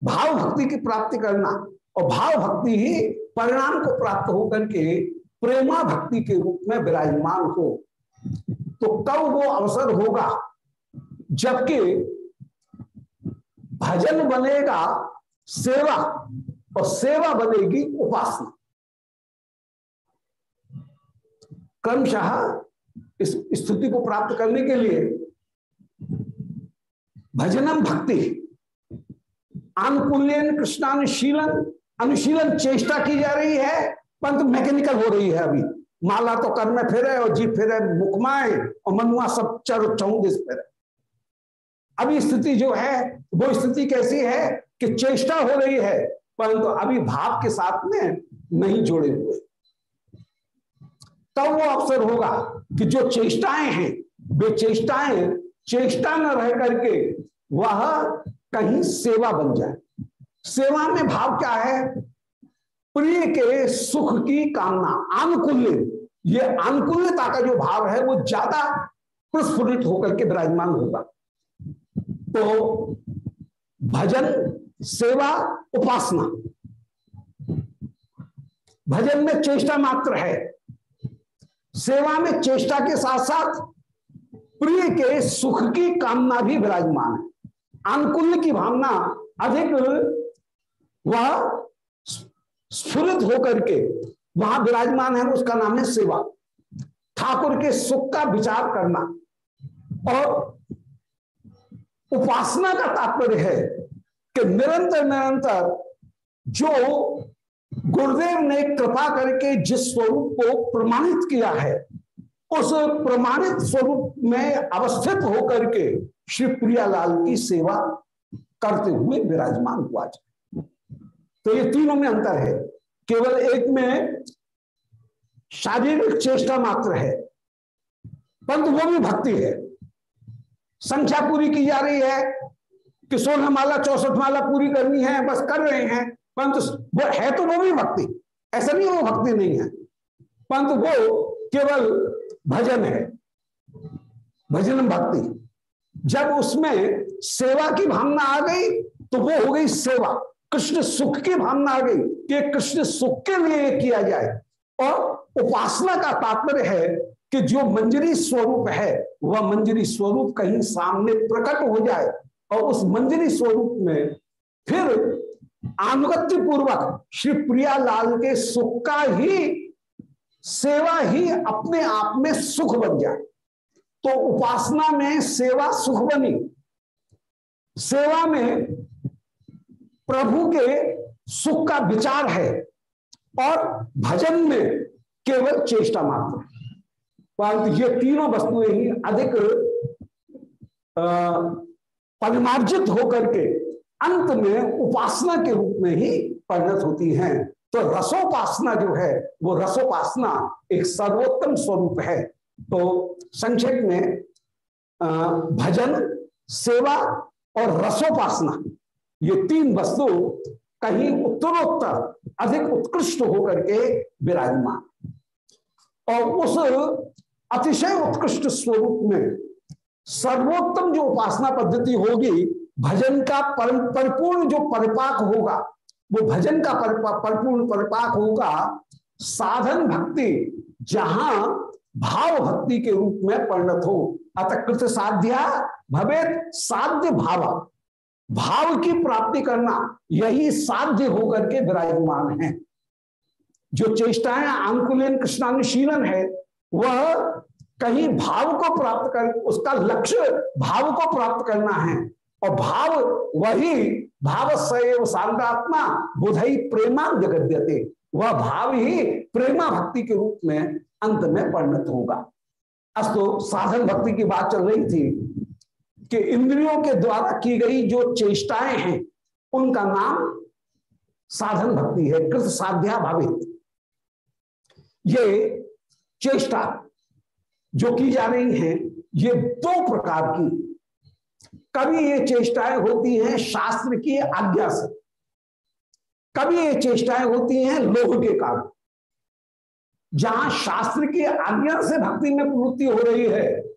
भाव भक्ति की प्राप्ति करना। और भाव भक्ति ही परिणाम को प्राप्त होकर के प्रेमा भक्ति के रूप में विराजमान हो। तो कब वो अवसर होगा? जबकि भजन बनेगा सेवा और सेवा बनेगी उपासना। क्रमशः इस स्थिति को प्राप्त करने के लिए भजनम भक्ति अनुकूल्यन कृष्णानुशीलन अनुशीलन चेष्टा की जा रही है, परंतु मैकेनिकल हो रही है अभी। माला तो कर में फिर और जीप फिर मुखमाए और मनुआ सब चर फिर अभी स्थिति जो है, वो स्थिति कैसी है कि चेष्टा हो रही है, परंतु अभी भाव के साथ में नहीं जोड़े हुए। तब वो अवसर होगा कि जो चेष्टाएँ हैं, वे चेष्टाएँ, चेष्टा न रह करके वह कहीं सेवा बन जाए। सेवा में भाव क्या है? प्रिय के सुख की कामना, आनुकूल्य। ये अनुकूल्यता का जो भाव है, वो ज़्यादा प्रस्फुटित होकर के विराजमान होगा। तो भजन, सेवा, उपासना। भजन में चेष्टा मात्र है। सेवा में चेष्टा के साथ साथ प्रिय के सुख की कामना भी विराजमान है। अनुकूल्य की भावना अधिक वह स्फुरित होकर के, वहाँ विराजमान है उसका नाम है सेवा। ठाकुर के सुख का विचार करना। और उपासना का तात्पर्य है कि निरंतर निरंतर जो गुरुदेव ने कृपा करके जिस स्वरूप को प्रमाणित किया है, उस प्रमाणित स्वरूप में अवस्थित होकर के श्री प्रियालाल की सेवा करते हुए विराजमान हुआ तो ये तीनों में अंतर है। केवल एक में शारीरिक चेष्टा मात्र है, परंतु वो भी भक्ति है। संख्या पूरी की जा रही है कि सोलह माला, चौसठ माला पूरी करनी है, बस कर रहे हैं, परंतु वो है तो वो भी भक्ति। ऐसा नहीं वो भक्ति नहीं है, परंतु वो केवल भजन है, भजन भक्ति। जब उसमें सेवा की भावना आ गई तो वो हो गई सेवा। कृष्ण सुख की भावना आ गई कि कृष्ण सुख के लिए किया जाए। और उपासना का तात्पर्य है कि जो मंजरी स्वरूप है, वह मंजरी स्वरूप कहीं सामने प्रकट हो जाए और उस मंजरी स्वरूप में फिर अनुगत्य पूर्वक श्री प्रियालाल के सुख का ही, सेवा ही अपने आप में सुख बन जाए। तो उपासना में सेवा सुख बनी। सेवा में प्रभु के सुख का विचार है और भजन में केवल चेष्टा मात्र परंतु ये तीनों वस्तुएँ ही अधिक परिमार्जित होकर के अंत में उपासना के रूप में ही परिणत होती हैं। तो रसोपासना जो है, वो रसोपासना एक सर्वोत्तम स्वरूप है। तो संक्षेप में भजन, सेवा और रसोपासना ये तीन वस्तु कहीं उत्तरोत्तर, अधिक उत्कृष्ट होकर के विराजमान। और उस अतिशय उत्कृष्ट स्वरूप में सर्वोत्तम जो उपासना पद्धति होगी, भजन का परिपूर्ण जो परिपाक होगा, वो भजन का परिपूर्ण परिपाक होगा साधन भक्ति, जहाँ भाव भक्ति के रूप में परिणत हो। अतकृत साध्या भवे साध्य भाव। भाव की प्राप्ति करना यही साध्य होकर के विराजमान है। जो चेष्टाएँ आंकुलन कृष्णानुशीलन है, वह कहीं भाव को प्राप्त कर, उसका लक्ष्य भाव को प्राप्त करना है। और भाव वही भाव सैव शांतात्मा बुधई प्रेमा जगद्यते, वह भाव ही प्रेमा भक्ति के रूप में अंत में परिणत होगा। अस्तो, साधन भक्ति की बात चल रही थी। कि इंद्रियों के द्वारा की गई जो चेष्टाएँ हैं, उनका नाम साधन भक्ति है, कृत साध्या भावित। ये चेष्टा जो की जा रही है, ये दो प्रकार की। कभी ये चेष्टाएँ होती हैं शास्त्र की आज्ञा से, कभी ये चेष्टाएँ होती हैं लोभ के कारण। जहाँ शास्त्र की आज्ञा से भक्ति में प्रवृत्ति हो रही है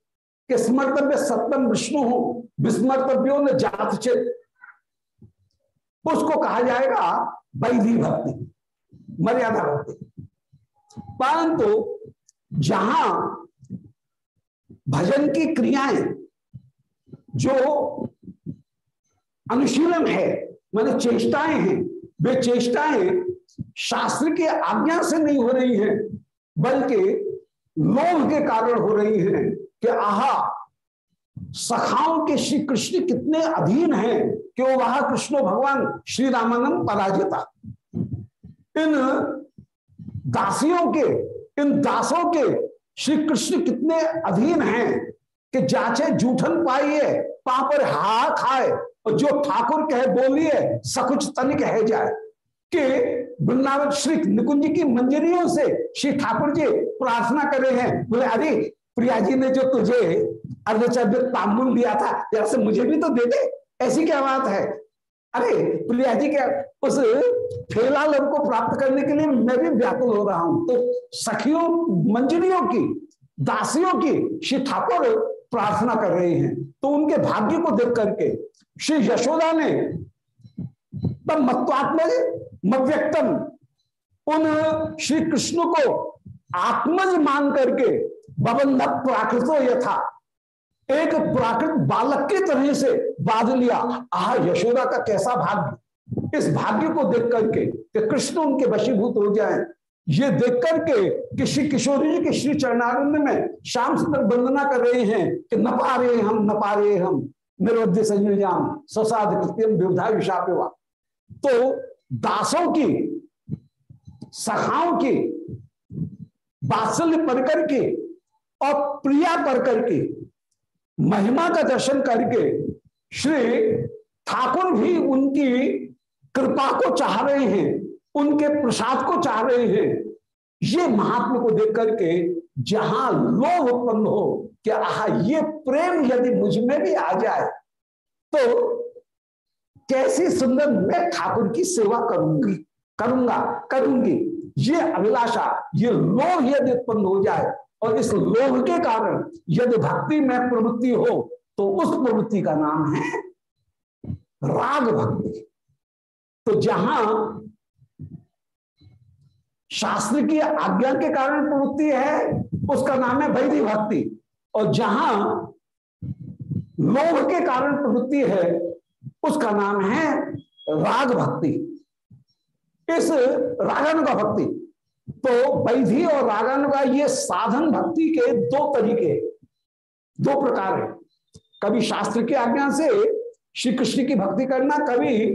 कि स्मर्तव्य सत्यम विष्णु हो, विस्मर्तव्यो न जात चित। उसको कहा जाएगा वैधि भक्ति, मर्यादा भक्ति। परंतु जहाँ भजन की क्रियाएँ जो अनुशीलन है, मैंने चेष्टाएँ हैं, वे चेष्टाएँ शास्त्र की आज्ञा से नहीं हो रही है, बल्कि लोभ के कारण हो रही हैं। कि आहा, सखाओं के श्री कृष्ण कितने अधीन हैं कि वो वहाँ कृष्ण भगवान श्री रामानंद पराजिता इन दासियों के, इन दासों के श्री कृष्ण कितने अधीन हैं कि जाचे जूठन पाइए पा पर हा खाए, और जो ठाकुर कहे बोलिए, सकुच तन कह जाए। कि वृंदावन श्री निकुंज की मंजरियों से श्री ठाकुर जी प्रार्थना कर रहे हैं। बोले, अरे प्रिया जी ने जो तुझे अर्धचर्य तांबुल दिया था जरा से मुझे भी तो दे दे। ऐसी क्या बात है? अरे प्रिया जी के उस फेला लब को प्राप्त करने के लिए मैं भी व्याकुल हो रहा हूँ। तो सखियों, मंजरियों की, दासियों की, श्री ठाकुर प्रार्थना कर रहे हैं। तो उनके भाग्य को देख करके श्री यशोदा ने तब मत्वात्मज, मव्यक्तम, उन श्री कृष्ण को आत्मज मान करके बबंध प्राकृतो यथा एक प्राकृत बालक की तरह से बाँध लिया। आह, यशोदा का कैसा भाग्य? इस भाग्य को देख करके कि कृष्ण उनके वशीभूत हो जाए। ये देख करके कि श्री किशोरी जी के श्री चरणानंद में श्याम सुंदर वंदना कर रहे हैं कि न पा रहे हम, न पा रहे हम। निर्वध्य संयोजाम स्वसाध कृत्यम विविधा विषापेवा तो दासों की, सखाओं की, बात्सल्य पर करके और प्रिया पर करके महिमा का दर्शन करके श्री ठाकुर भी उनकी कृपा को चाह रहे हैं, उनके प्रसाद को चाह रहे हैं। ये महात्मा को देख करके जहाँ लोभ उत्पन्न हो कि आह, ये प्रेम यदि मुझमें भी आ जाए तो कैसी सुंदर मैं ठाकुर की सेवा करूँगी, करूँगा, करूँगी। ये अभिलाषा, ये लोभ यदि उत्पन्न हो जाए और इस लोभ के कारण यदि भक्ति में प्रवृत्ति हो तो उस प्रवृत्ति का नाम है राग भक्ति। तो जहाँ शास्त्र की आज्ञा के कारण प्रवृत्ति है, उसका नाम है वैधि भक्ति। और जहाँ लोभ के कारण प्रवृत्ति है, उसका नाम है राग भक्ति। इस रागानुगा भक्ति। तो वैधि और रागानुगा ये साधन भक्ति के दो तरीके, दो प्रकार है। कभी शास्त्र की आज्ञा से श्री कृष्ण की भक्ति करना, कभी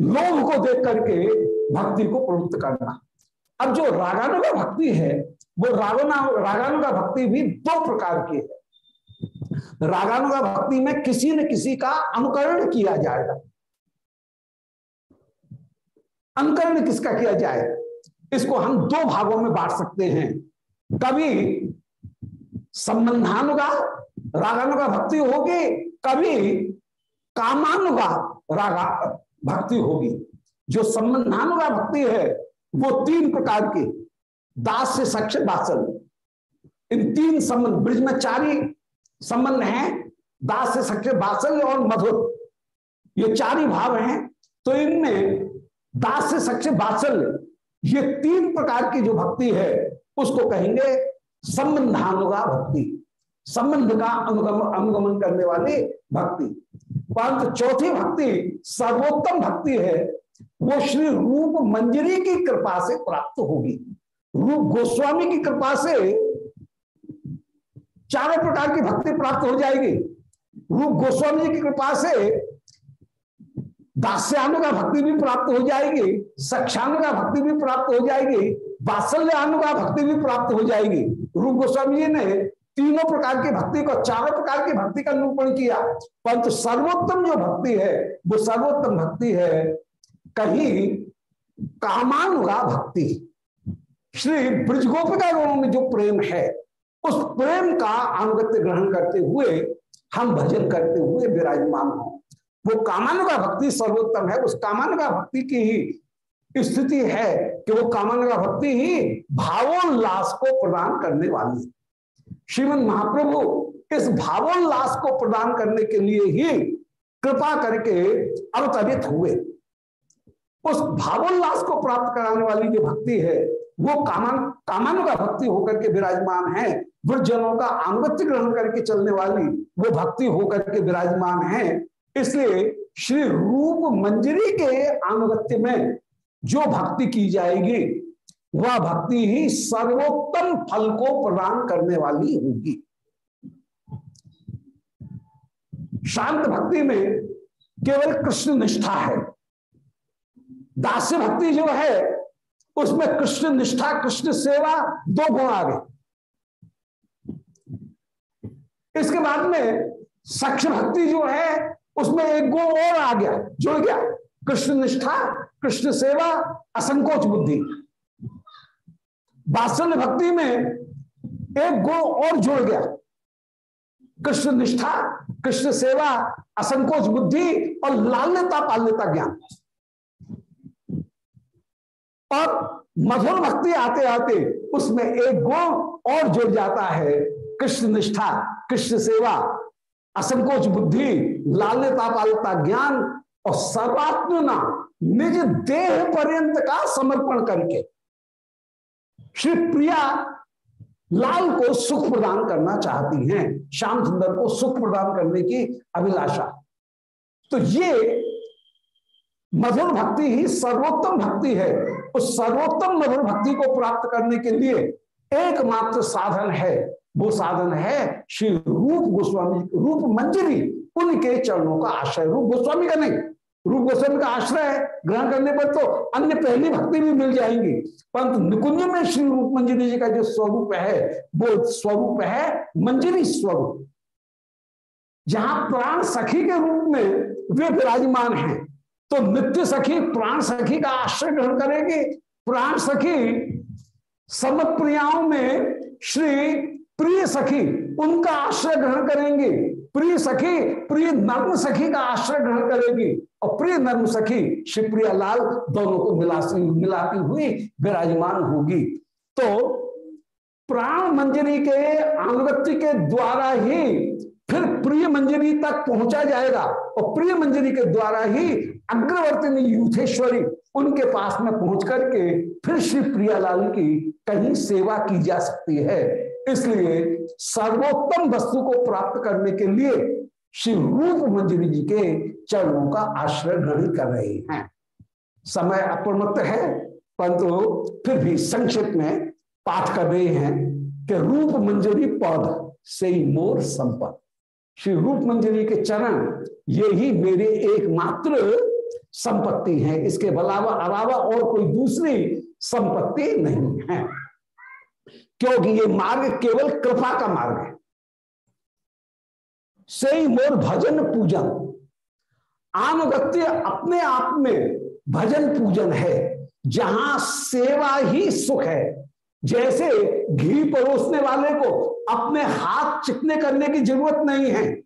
लोभ को देख करके भक्ति को प्रवृत्त करना। अब जो रागानुगा भक्ति है, वो रागना रागानुगा भक्ति भी दो प्रकार की है। रागानुगा भक्ति में किसी न किसी का अनुकरण किया जाएगा। अनुकरण किसका किया जाए इसको हम दो भागों में बांट सकते हैं। कभी संबंधानुगा, रागानुगा भक्ति होगी, कभी कामानुगा, रागा भक्ति होगी। जो संबंधानुगा भक्ति है, वो तीन प्रकार की, दास से सक्ष बासल इन तीन संबंध ब्रिज में चार ही संबंध हैं, दास से सक्ष बासल और मधुर। ये चार ही भाव हैं तो इनमें दास से सक्ष बात्सल्य ये तीन प्रकार की जो भक्ति है, उसको कहेंगे संबंधानुगा भक्ति। संबंध का अनुगम, अनुगमन करने वाली भक्ति। परंतु चौथी भक्ति, सर्वोत्तम भक्ति है, वो श्री रूप मंजरी की कृपा से प्राप्त होगी। रूप गोस्वामी की कृपा से चारों प्रकार की भक्ति प्राप्त हो जाएगी। रूप गोस्वामी की कृपा से दास्यानुगा भक्ति भी प्राप्त हो जाएगी सक्षानुगा भक्ति भी प्राप्त हो जाएगी वात्सल्यानुगा भक्ति भी प्राप्त हो जाएगी। रूप गोस्वामी जी ने तीनों प्रकार की भक्ति को, चारों प्रकार की भक्ति का निरूपण किया। परंतु सर्वोत्तम जो भक्ति है, वो सर्वोत्तम भक्ति है कहीं कामानुगा भक्ति श्री ब्रजगोपिका गणों में जो प्रेम है, उस प्रेम का अनुगत्य ग्रहण करते हुए, हम भजन करते हुए विराजमान हो वो कामानुगा भक्ति सर्वोत्तम है, उस कामानुगा भक्ति की ही स्थिति है कि वो कामानुगा भक्ति ही भावोल्लास को प्रदान करने वाली है। श्रीमद महाप्रभु इस भावोल्लास को प्रदान करने के लिए ही कृपा करके अवतरित हुए। उस भावोल्लास को प्राप्त कराने वाली जो भक्ति है, वो कामान कामानु का भक्ति होकर के विराजमान है। वृद्धजनों का अनुगत्य ग्रहण करके चलने वाली वो भक्ति होकर के विराजमान है। इसलिए श्री रूप मंजरी के अनुगत्य में जो भक्ति की जाएगी, वह भक्ति ही सर्वोत्तम फल को प्रदान करने वाली होगी। शांत भक्ति में केवल कृष्ण निष्ठा है। दास्य भक्ति जो है, उसमें कृष्ण निष्ठा, कृष्ण सेवा दो गुण आ गए। इसके बाद में सक्ष भक्ति जो है उसमें एक गुण और आ गया। जुड़ गया कृष्ण निष्ठा, कृष्ण सेवा, असंकोच बुद्धि। बात्सल्य भक्ति में एक गुण और जुड़ गया। कृष्ण निष्ठा, कृष्ण सेवा, असंकोच बुद्धि और लाल्यता पाल्यता ज्ञान। और मधुर भक्ति आते आते उसमें एक गुण और जुड़ जाता है। कृष्ण निष्ठा, कृष्ण सेवा असंकोच बुद्धि लाल्यता पालता ज्ञान और सर्वात्मना निज देह पर्यंत का समर्पण करके श्री प्रिया लाल को सुख प्रदान करना चाहती हैं, श्याम सुंदर को सुख प्रदान करने की अभिलाषा। तो ये मधुर भक्ति ही सर्वोत्तम भक्ति है। उस सर्वोत्तम मधुर भक्ति को प्राप्त करने के लिए एकमात्र साधन है वो साधन है श्री रूप गोस्वामी रूप मंजरी। उनके चरणों का आश्रय, रूप गोस्वामी का नहीं, रूप गोस्वामी का आश्रय ग्रहण करने पर तो अन्य पहली भक्ति भी मिल जाएँगी। परंतु निकुंज में श्री रूप मंजरी जी का जो स्वरूप है, वो स्वरूप है मंजरी स्वरूप। जहाँ प्राण सखी के रूप में वे विराजमान हैं तो नित्य सखी, प्राण सखी का आश्रय ग्रहण करेगी। प्राण सखी, समप्रियाओं में श्री प्रिय सखी, उनका आश्रय ग्रहण करेंगे। प्रिय सखी, प्रिय नर्म सखी का आश्रय ग्रहण करेगी। और प्रिय नर्म सखी, शिवप्रिया लाल दोनों को मिला मिलाती हुई विराजमान होगी। तो प्राण मंजरी के अनुगत्य के द्वारा ही फिर प्रिय मंजरी तक पहुँचा जाएगा। और प्रिय मंजरी के द्वारा ही अग्रवर्ती यूथेश्वरी उनके पास में पहुँच करके फिर श्री प्रियालाल की कहीं सेवा की जा सकती है। इसलिए सर्वोत्तम वस्तु को प्राप्त करने के लिए श्री रूप मंजरी जी के चरणों का आश्रय ग्रहण कर रहे हैं। समय अप्रमत्त है परंतु फिर भी संक्षिप्त में पाठ कर रहे हैं कि रूप मंजरी पौध से मोर संपद श्री रूप मंजरी के चरण ये ही मेरे एकमात्र संपत्ति है। इसके अलावा अलावा और कोई दूसरी संपत्ति नहीं है। क्योंकि ये मार्ग केवल कृपा का मार्ग है। सही मोर भजन पूजन। आनुगत्य अपने आप में भजन पूजन है, जहाँ सेवा ही सुख है। जैसे घी परोसने वाले को अपने हाथ चिकने करने की ज़रूरत नहीं है,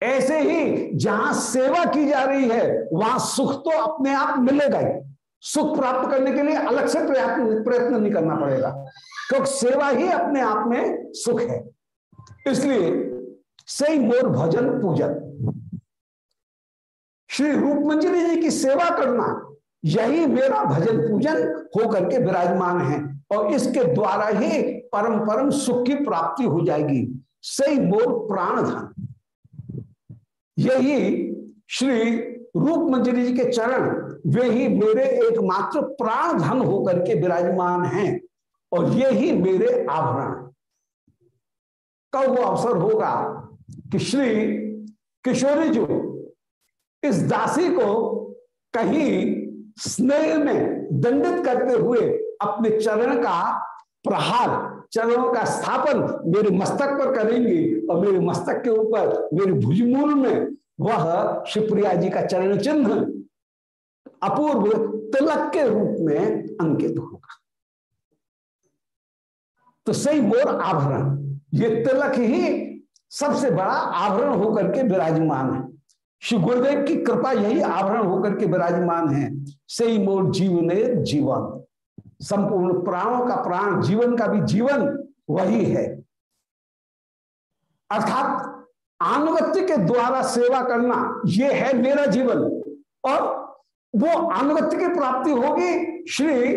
ऐसे ही जहाँ सेवा की जा रही है, वहाँ सुख तो अपने आप मिलेगा ही। सुख प्राप्त करने के लिए अलग से प्रयत्न प्रयत्न नहीं करना पड़ेगा। क्योंकि सेवा ही अपने आप में सुख है। इसलिए सही मोर भजन पूजन। श्री रूप मंजरी जी की सेवा करना, यही मेरा भजन पूजन होकर के विराजमान है और इसके द्वारा ही परम परम सुख की प्राप्ति हो जाएगी। सही मोर प्राण धन यही श्री रूप मंजरी जी के चरण, वे ही मेरे एकमात्र प्राण धन होकर के विराजमान हैं और ये ही मेरे आभरण कब वो अवसर होगा कि श्री किशोरी जो इस दासी को कहीं स्नेह में दंडित करते हुए अपने चरण का प्रहार, चरणों का स्थापन मेरे मस्तक पर करेंगे और मेरे मस्तक के ऊपर, मेरे भुजमूल में वह शिवप्रिया जी का चरण चिन्ह अपूर्व तिलक के रूप में अंकित होगा। तो सही मोर आभरण ये तिलक ही सबसे बड़ा आभरण होकर के विराजमान है। श्री गुरुदेव की कृपा यही आभरण होकर के विराजमान है। सही मोर जीवन जीवन, संपूर्ण प्राणों का प्राण, जीवन का भी जीवन वही है। अर्थात अनुगत्य के द्वारा सेवा करना यह है मेरा जीवन। और वो अनुगत्य की प्राप्ति होगी श्री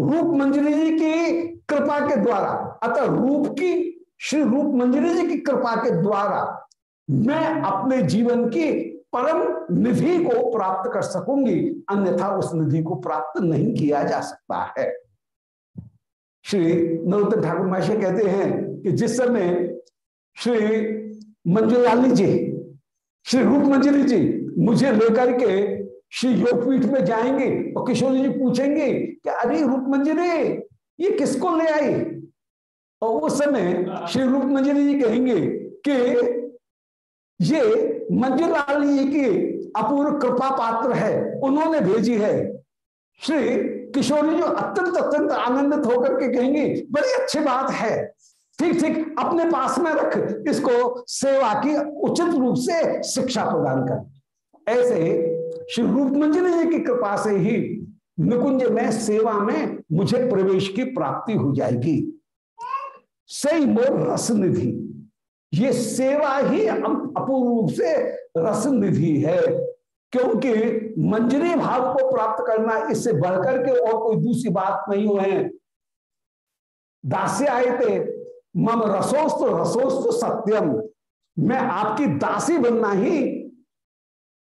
रूप मंजरी जी की कृपा के द्वारा। अतः रूप की, श्री रूप मंजरी जी की कृपा के द्वारा मैं अपने जीवन की परम निधि को प्राप्त कर सकूँगी, अन्यथा उस निधि को प्राप्त नहीं किया जा सकता है। श्री नरोत्तम ठाकुर महर्षि कहते हैं कि जिस समय श्री मंजुलाली जी, श्री रूप मंजरी जी, मुझे लेकर के श्री योगपीठ में जाएँगे और किशोर जी पूछेंगे कि अरे रूप मंजरी, ये किसको ले आई? और उस समय श्री रूप मंजरी जी कहेंगे कि ये मंजूलाल जी की अपूर्व कृपा पात्र है, उन्होंने भेजी है। श्री किशोरी जो अत्यंत अत्यंत आनंदित होकर के कहेंगे, बड़ी अच्छी बात है। ठीक ठीक, अपने पास में रख इसको सेवा की उचित रूप से शिक्षा प्रदान कर। ऐसे श्री रूप मंजरी जी की कृपा से ही निकुंज में सेवा में मुझे प्रवेश की प्राप्ति हो जाएगी। सही मोर रस निधि। ये सेवा ही अपूर्ण रूप से रस निधि है, क्योंकि मंजरी भाव को प्राप्त करना इससे बढ़कर के और कोई दूसरी बात नहीं है। दास्य आए थे मम रसोस्त रसोस्त सत्यम। मैं आपकी दासी बनना ही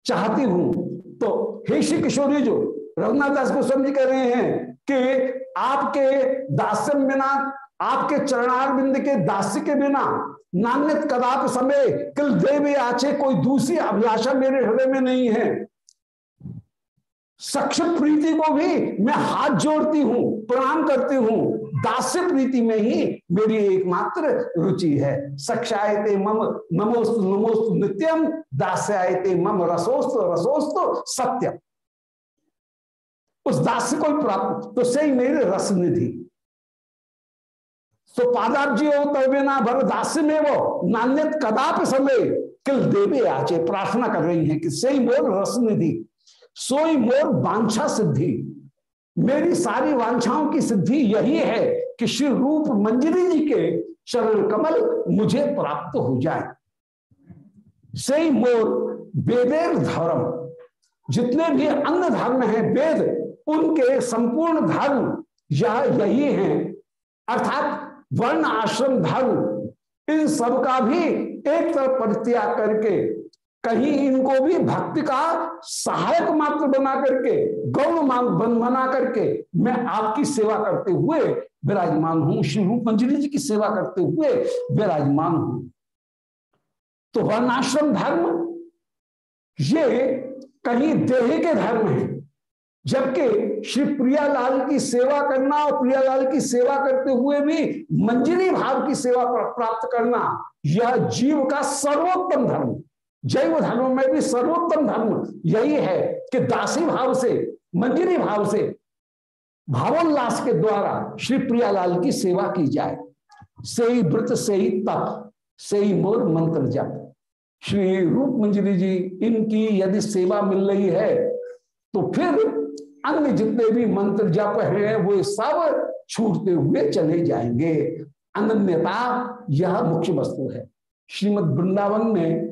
चाहती हूँ। तो हे श्री किशोरी जो रघुनाथ दास गोस्वामी जी कह रहे हैं कि आपके दास्यम बिना, आपके चरणार बिंद के दास्य के बिना, नान्यत कदाप समय किल देव आचे कोई दूसरी अभिलाषा मेरे हृदय में नहीं है। सक्षम प्रीति को भी मैं हाथ जोड़ती हूँ, प्रणाम करती हूँ। दास्य प्रीति में ही मेरी एकमात्र रुचि है। सक्षायते मम, नमोस्त नमोस्त नित्यम दास्यायते मम रसोस्त रसोस्त सत्यम। उस दास्य को प्राप्त तो सही मेरे रस निधि तो पादाब जी हो तब ना भर, दास्य में वो, नान्यत कदाप समय किल देवे आचे, प्रार्थना कर रही है कि सही मोर रस निधि सोई मोर बांछा सिद्धि। मेरी सारी वांछाओं की सिद्धि यही है कि श्री रूप मंजरी जी के चरण कमल मुझे प्राप्त हो जाए। सही मोर वेदेर धर्म, जितने भी अन्य धर्म हैं वेद, उनके संपूर्ण धर्म यह यही है। अर्थात वर्ण आश्रम धर्म, इन सब का भी एक तरफ़ परित्याग करके कहीं इनको भी भक्ति का सहायक मात्र बना करके, गौण मान बन, बना करके मैं आपकी सेवा करते हुए विराजमान हूँ। श्री रूप मंजरी जी की सेवा करते हुए विराजमान हूँ। तो वर्णाश्रम धर्म, ये कहीं देह के धर्म है, जबकि श्री प्रियालाल की सेवा करना और प्रियालाल की सेवा करते हुए भी मंजरी भाव की सेवा प्राप्त करना, यह जीव का सर्वोत्तम धर्म जैव धर्म में भी सर्वोत्तम धर्म यही है कि दासी भाव से मंजरी भाव से, भावोल्लास के द्वारा श्री प्रियालाल की सेवा की जाए। से ही व्रत से ही तप से ही मोर मंत्र जप। श्री रूप मंजरी जी, इनकी यदि सेवा मिल रही है तो फिर अन्य जितने भी मंत्र जप हैं, वो सब छूटते हुए चले जाएँगे। अनन्यता, यह मुख्य वस्तु है। श्रीमद वृंदावन में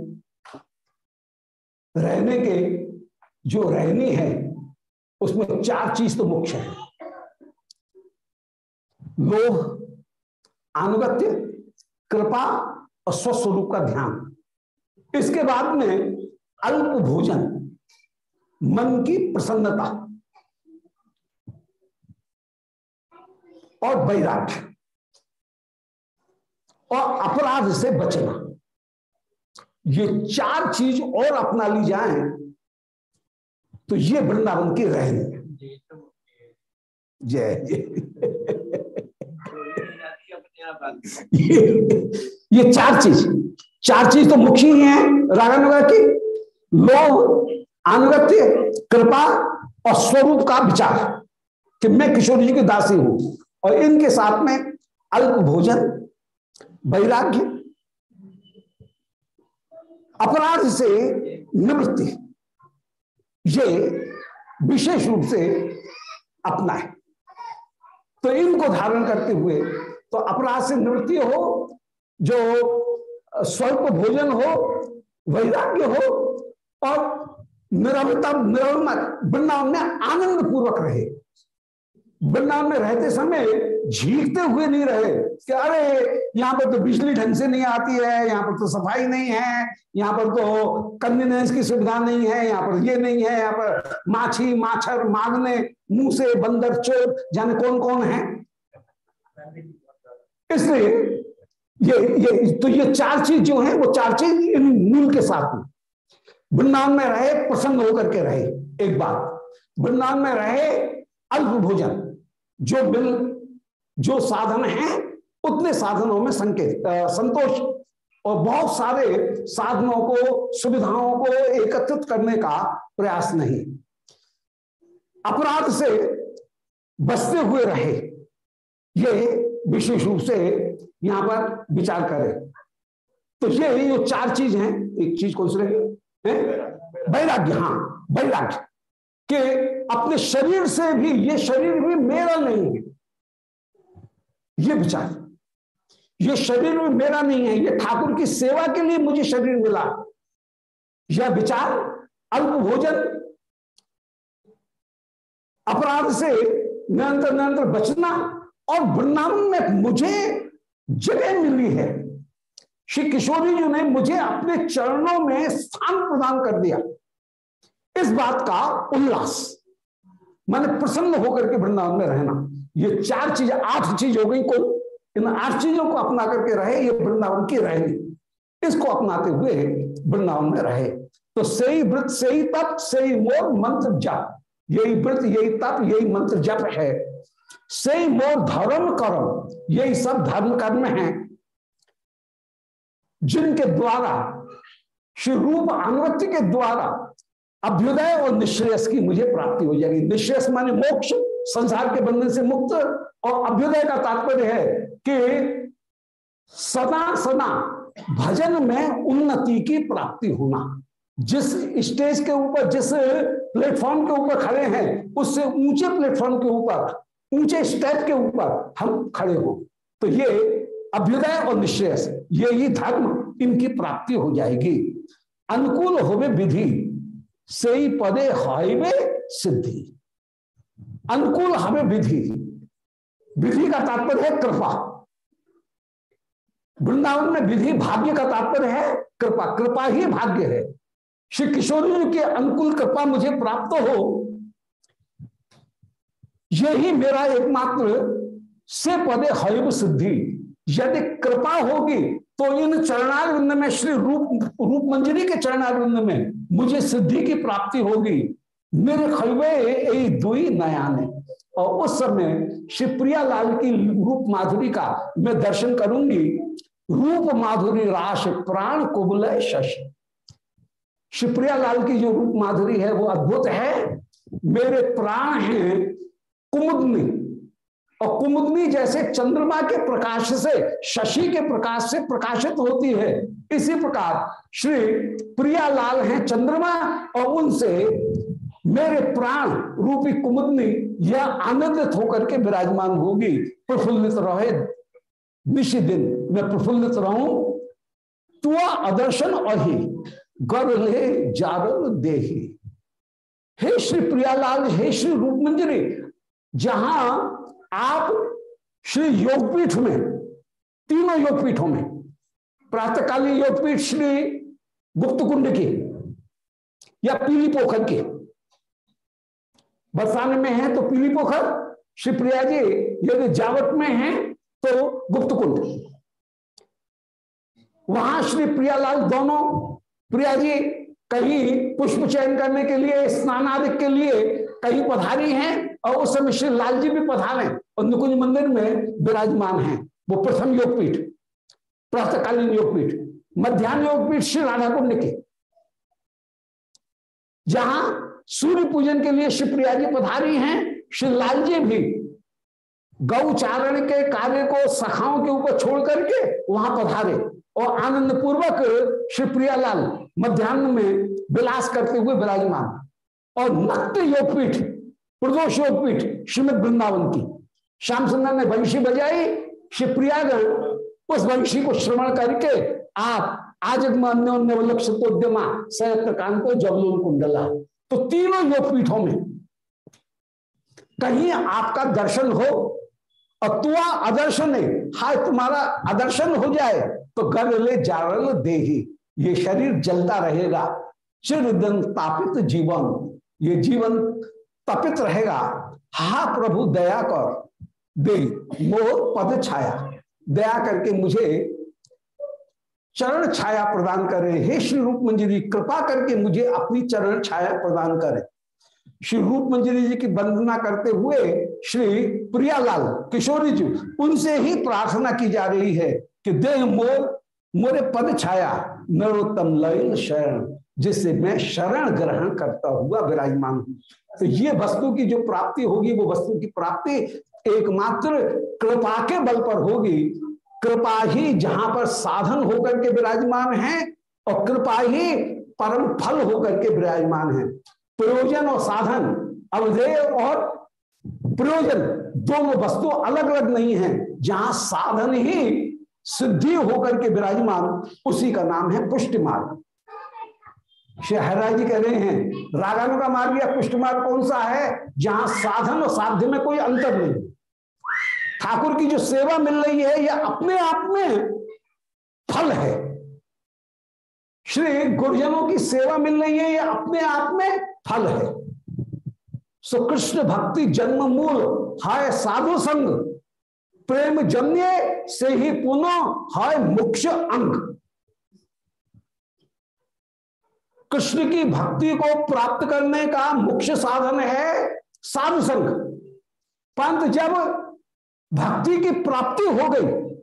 रहने के जो रहनी है, उसमें चार चीज़ तो मुख्य है। लोभ अनुगत्य कृपा और स्वस्वरूप का ध्यान। इसके बाद में अल्प भोजन, मन की प्रसन्नता और वैराग्य और अपराध से बचना। ये चार चीज़ और अपना ली जाए तो ये वृंदावन की रहनी। जय। ये, ये चार चीज़। चार चीज़ तो मुख्य ही है रागानुगा की। लोभ अनुगत्य कृपा और स्वरूप का विचार कि मैं किशोर जी की दासी हूँ। और इनके साथ में अल्प भोजन वैराग्य अपराध से निवृत्ति। ये विशेष रूप से अपना है। तो इनको धारण करते हुए तो अपराध से निवृत्ति हो, जो स्वल्प भोजन हो, वैराग्य हो, और निरवता निरवमत वृंदावन में आनंद पूर्वक रहे। वृंदावन में रहते समय झीकते हुए नहीं रहे कि अरे, यहाँ पर तो बिजली ढंग से नहीं आती है, यहाँ पर तो सफ़ाई नहीं है, यहाँ पर तो कन्वीनेंस की सुविधा नहीं है, यहाँ पर ये नहीं है, यहाँ पर माछी, माछर मांगने, मुँह से बंदर चोर, जाने कौन कौन है? इसलिए ये ये तो ये चार चीज़ जो है, वो चार चीज़ इन मूल के साथ में वृंदावन में रहे, प्रसन्न होकर के रहे, एक बात। वृंदावन में रहे, अल्प भोजन, जो बिल जो साधन है, उतने साधनों में संकेत संतोष और बहुत सारे साधनों को, सुविधाओं को एकत्रित करने का प्रयास नहीं। अपराध से बचते हुए रहे, ये विशेष रूप से यहाँ पर विचार करें। तो ये ये चार चीज़ हैं, एक चीज़ कौन सी वैराग्य हाँ वैराग्य। के अपने शरीर से भी, ये शरीर भी मेरा नहीं है। ये विचार। ये शरीर में मेरा नहीं है, ये ठाकुर की सेवा के लिए मुझे शरीर मिला। यह विचार अल्प भोजन अपराध से निरंतर निरंतर बचना और वृंदावन में मुझे जगह मिली है। श्री किशोरी जी ने मुझे अपने चरणों में स्थान प्रदान कर दिया। इस बात का उल्लास, मैंने प्रसन्न होकर के वृंदावन में रहना। ये चार चीज़, आठ चीज़ हो गई कुल इन आठ चीज़ों को अपना करके रहे, ये वृंदावन की रहेगी इसको अपनाते हुए वृंदावन में रहे। तो सही व्रत सही तप सही मोर, मंत्र जप। यही व्रत, यही तप, यही मंत्र जप है। सही मोर धर्म कर्म, यही सब धर्म कर्म है। जिनके द्वारा, श्री रूप अनुवृत्ति के द्वारा अभ्युदय और निश्रेयस की मुझे प्राप्ति हो जाएगी। निश्रेयस माने मोक्ष संसार के बंधन से मुक्त और अभ्युदय का तात्पर्य है कि सदा सदा भजन में उन्नति की प्राप्ति होना। जिस स्टेज के ऊपर, जिस प्लेटफॉर्म के ऊपर खड़े हैं, उससे ऊँचे प्लेटफॉर्म के ऊपर, ऊँचे स्टेप के ऊपर हम खड़े हो। तो ये अभ्युदय और निश्चय ये ही धर्म, इनकी प्राप्ति हो जाएगी। अनुकूल होवे विधि से ही पदे हाईवे सिद्धि। अनुकूल हमें विधि। विधि का तात्पर्य है कृपा। वृंदावन में विधि भाग्य का तात्पर्य है कृपा। कृपा ही भाग्य है। श्री किशोर के अनुकूल कृपा मुझे प्राप्त हो, यही मेरा एकमात्र से पदे हयुब सिद्धि। यदि कृपा होगी तो इन चरणारविंद में, श्री रूप रूप मंजरी के चरणारविंद में मुझे सिद्धि की प्राप्ति होगी। मेरे खलवे दुई नया ने और उस समय श्री प्रियालाल की रूप माधुरी का मैं दर्शन करूँगी। रूप माधुरी राश प्राण कुबल शशि। शिवप्रिया लाल की जो रूप माधुरी है, वो अद्भुत है। मेरे प्राण हैं कुमुदनी। और कुमुदनी जैसे चंद्रमा के प्रकाश से, शशि के प्रकाश से प्रकाशित होती है। इसी प्रकार श्री प्रियालाल हैं चंद्रमा, और उनसे मेरे प्राण रूपी कुमुदनी यह आनंदित होकर के विराजमान होगी, प्रफुल्लित रहे। निशी दिन मैं प्रफुल्लित रहूँ। तुआ अदर्शन अही गौरले जारल देही। हे श्री प्रियालाल, हे श्री रूप मंजरी जहाँ आप श्री योगपीठ में, तीनों योगपीठों में, प्रातकालीन योगपीठ श्री गुप्त कुंड की या पीली पोखर की बरसाने में है तो पीली पोखर। श्री प्रिया जी, यदि जावट में है तो गुप्त कुंड। वहाँ श्री प्रियालाल दोनों, प्रिया जी, कहीं पुष्प चयन करने के लिए स्नान आदि के लिए कहीं पधारी हैं और उस समय श्री लाल जी भी पधारे। और नुकुंज मंदिर में विराजमान हैं। वो प्रथम योगपीठ, प्रातकालीन योगपीठ, मध्यान्ह योगपीठ श्री राधा कुंड के। जहाँ सूर्य पूजन के लिए श्री प्रिया जी पधारी हैं, श्री लाल जी भी। गौचारण के कार्य को सखाओं के ऊपर छोड़ करके वहाँ पधारे और आनंद पूर्वक श्री प्रियालाल मध्यान्ह में विलास करते हुए विराजमान। और नक्त योगपीठ, प्रदोष योगपीठ, श्रीमद वृंदावन की। श्याम सुंदर ने वंशी बजाई श्री प्रियागण उस वंशी को श्रवण करके आप आज अन्योन्यवलक्षितोद्यमा सहत्र कांतो जबलून कुंडला तो तीनों योगपीठों में कहीं आपका दर्शन हो और तुआ अदर्शन हाय तुम्हारा अदर्शन हो जाए तो गर ले जारल दे ये शरीर जलता रहेगा, चिरदन तापित जीवन, ये जीवन तपित रहेगा। हा प्रभु, दया कर दे मोर पद छाया। दया करके मुझे चरण छाया प्रदान करें। हे श्री रूप मंजरी कृपा करके मुझे अपनी चरण छाया प्रदान करें। श्री रूप मंजरी जी की वंदना करते हुए श्री प्रियालाल किशोरी जी, उनसे ही प्रार्थना की जा रही है कि देह मोर, मोरे पद छाया, नरोत्तम लयल शरण, जिससे मैं शरण ग्रहण करता हुआ विराजमान हूँ। तो ये वस्तु की जो प्राप्ति होगी, वो वस्तु की प्राप्ति एकमात्र कृपा के बल पर होगी। कृपा ही जहाँ पर साधन होकर के विराजमान है और कृपा ही परम फल होकर के विराजमान है। प्रयोजन और साधन, अवधेय और प्रयोजन, दोनों वस्तु अलग अलग नहीं है। जहाँ साधन ही सिद्धि होकर के विराजमान, उसी का नाम है पुष्टि मार्ग जी कह रहे हैं रागानु का मार्ग या पुष्ट मार्ग कौन सा है? जहाँ साधन और साध्य में कोई अंतर नहीं। ठाकुर की जो सेवा मिल रही है, यह अपने आप में फल है। श्री गुरुजनों की सेवा मिल रही है, यह अपने आप में फल है। सुकृष्ण भक्ति जन्म मूल, हाय साधु संग। प्रेम जन्य से ही पुनः, हाय मुख्य अंग। कृष्ण की भक्ति को प्राप्त करने का मुख्य साधन है साधु संघ परंतु जब भक्ति की प्राप्ति हो गई।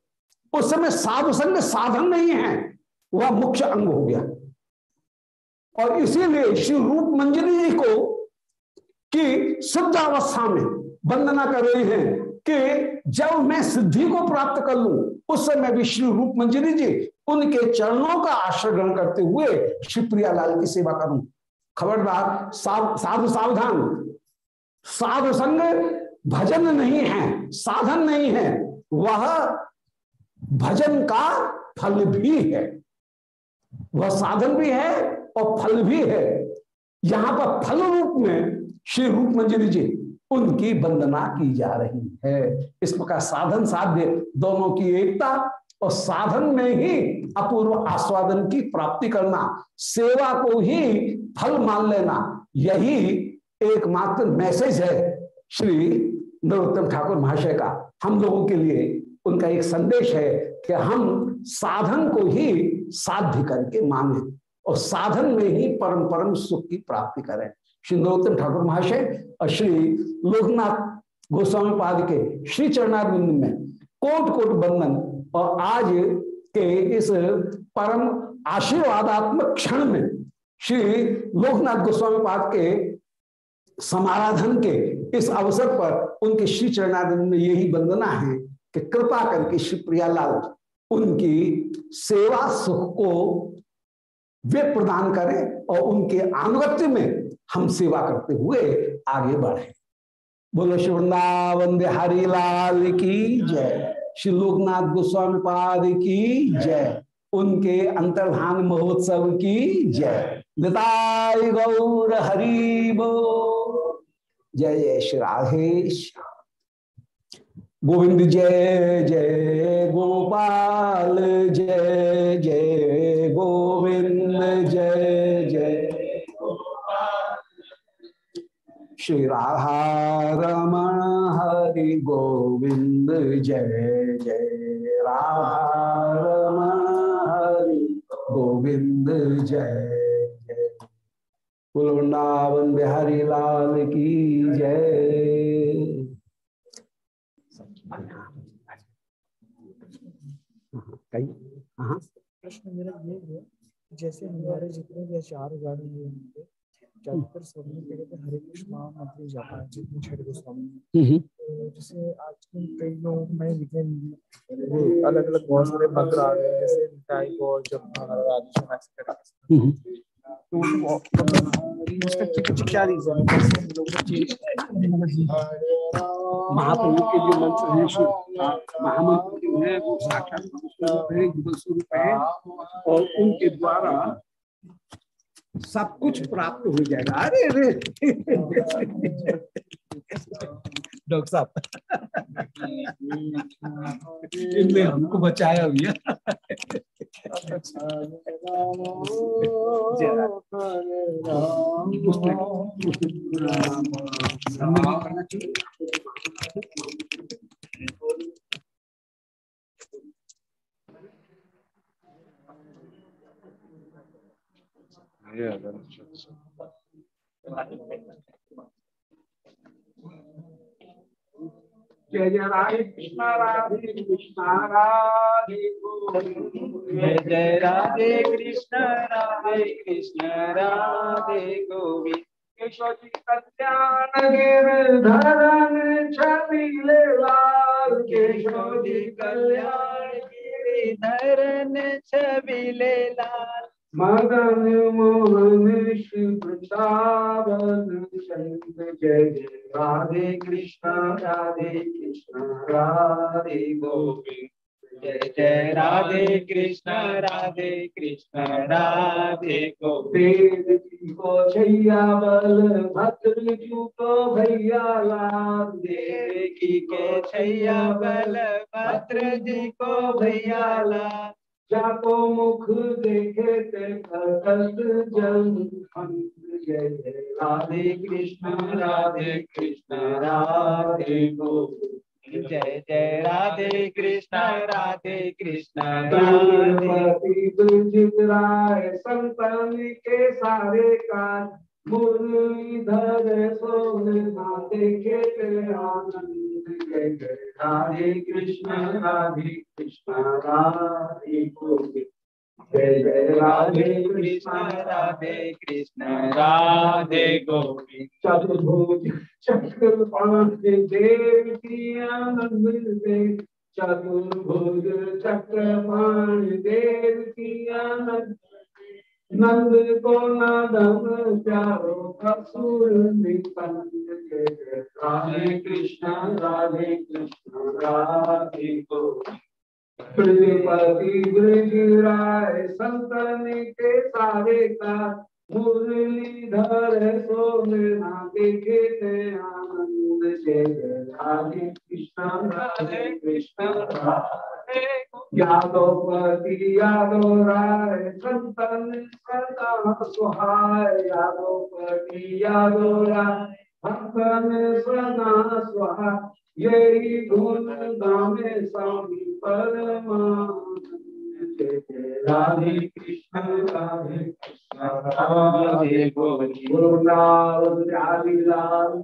उस समय साधु संग साधन नहीं है, वह मुख्य अंग हो गया। और इसीलिए श्री रूप मंजरी जी को कि शुद्ध अवस्था में वंदना कर रही हैं कि जब मैं सिद्धि को प्राप्त कर लू, उस समय भी श्री रूप मंजरी जी उनके चरणों का आश्रय ग्रहण करते हुए श्री प्रियालाल की सेवा करूँ। खबरदार साधु सावधान। साधु संग भजन नहीं है, साधन नहीं है, वह भजन का फल भी है। वह साधन भी है और फल भी है। यहाँ पर फल रूप में श्री रूप मंजरी जी उनकी वंदना की जा रही है। इस प्रकार साधन साध्य दोनों की एकता और साधन में ही अपूर्व आस्वादन की प्राप्ति करना, सेवा को ही फल मान लेना, यही एकमात्र मैसेज है श्री नरोत्तम ठाकुर महाशय का, हम लोगों के लिए उनका एक संदेश है कि हम साधन को ही साध्य करके माने और साधन में ही परम परम सुख की प्राप्ति करें। श्री नरोत्तम ठाकुर महाशय और श्री लोकनाथ गोस्वामी पाद के श्री चरणारविंद में कोट कोट बंधन और आज के इस परम आशीर्वादात्मक क्षण में श्री लोकनाथ गोस्वामी पाद के समाराधन के इस अवसर पर उनके श्री चरणानंद में यही वंदना है कि कृपा करके श्री प्रियालाल उनकी सेवा सुख को वे प्रदान करें और उनके अनुगत्य में हम सेवा करते हुए आगे बढ़े। बोलो श्री वृंदावन बिहारी लाल की जय। श्री लोकनाथ गोस्वामी पाद की जय। उनके अंतर्धान महोत्सव की जय। निताय गौर हरिबो जय जय श्री राधेश गोविंद जय जय गोपाल जय जय गोविंद जय जय। श्री राधा रमण हरि गोविंद जय जय। राधा रमण हरि गोविंद जय। वृंदावन बिहारी लाल की जय। कहीं हाँ। प्रश्न मेरा ये है जैसे हमारे जितने भी आचार्य गाने हुए होंगे ज़्यादातर पे हरे कृष्ण मंत्री जाता है जितने छठ गोस्वामी तो जैसे आजकल कई लोग मैं लिखे वो अलग अलग बहुत सारे मंत्र आ गए जैसे मिठाई और जब तो उसका महाप्रभु के जो मंत्र हैं महामंत्र जो है वो साक्षात है स्वरूप है और उनके द्वारा सब कुछ प्राप्त हो जाएगा। अरे अरे। डॉक्टर साहब। इनने हमको बचाया भैया Yeah, that's just. जय राधे कृष्ण राधे कृष्ण। राधे गोविंद जय जय राधे कृष्ण राधे कृष्ण राधे गोविंद केशवजी कल्याण गिरधरन छबिले लाल केशवजी कल्याण गिरिधरन छबिले लाल मदन मोहन श्री वृंदावन जय जय राधे कृष्ण राधे कृष्ण राधे गोविंद। जय जय राधे कृष्ण राधे कृष्ण राधे गोविंद। वेद जी को छैया बल भद्र जू को भैया लाल। देवकी के छैया बल भद्र जी को भैया लाल। जाको मुख देखे ते कष्ट जन जय राधे कृष्ण राधे कृष्ण राधे जय जय राधे कृष्ण राधे कृष्ण। राधे ब्रजराय संतन के सारे काज मुरलीधर सोना देखे आनंद जय राधे कृष्ण राधे कृष्ण, राधे गोविंद। जय जय राधे कृष्ण राधे कृष्ण, राधे गोविंद। चतुर्भुज चक्र पाँच देव की आनंद दे चतुर्भुज चक्र पाँच देव की नंद को नदन प्यारो कसुर राधे कृष्ण राधे कृष्ण, राधे गोविंद ब्रजपति ब्रज राय संतन के सारे का मुरलीधर सोना देखे आनंद जय राधे कृष्ण राधे कृष्ण। राधे यादवपति यादव राय संतन सदा सुहाय यादवपति यादव राय भक्तन सदा सुहाय यही धुन गामे स्वामी परमानंद राधे कृष्ण राधे कृष्ण राधे गोविंद गुरुनाथ आदिलाल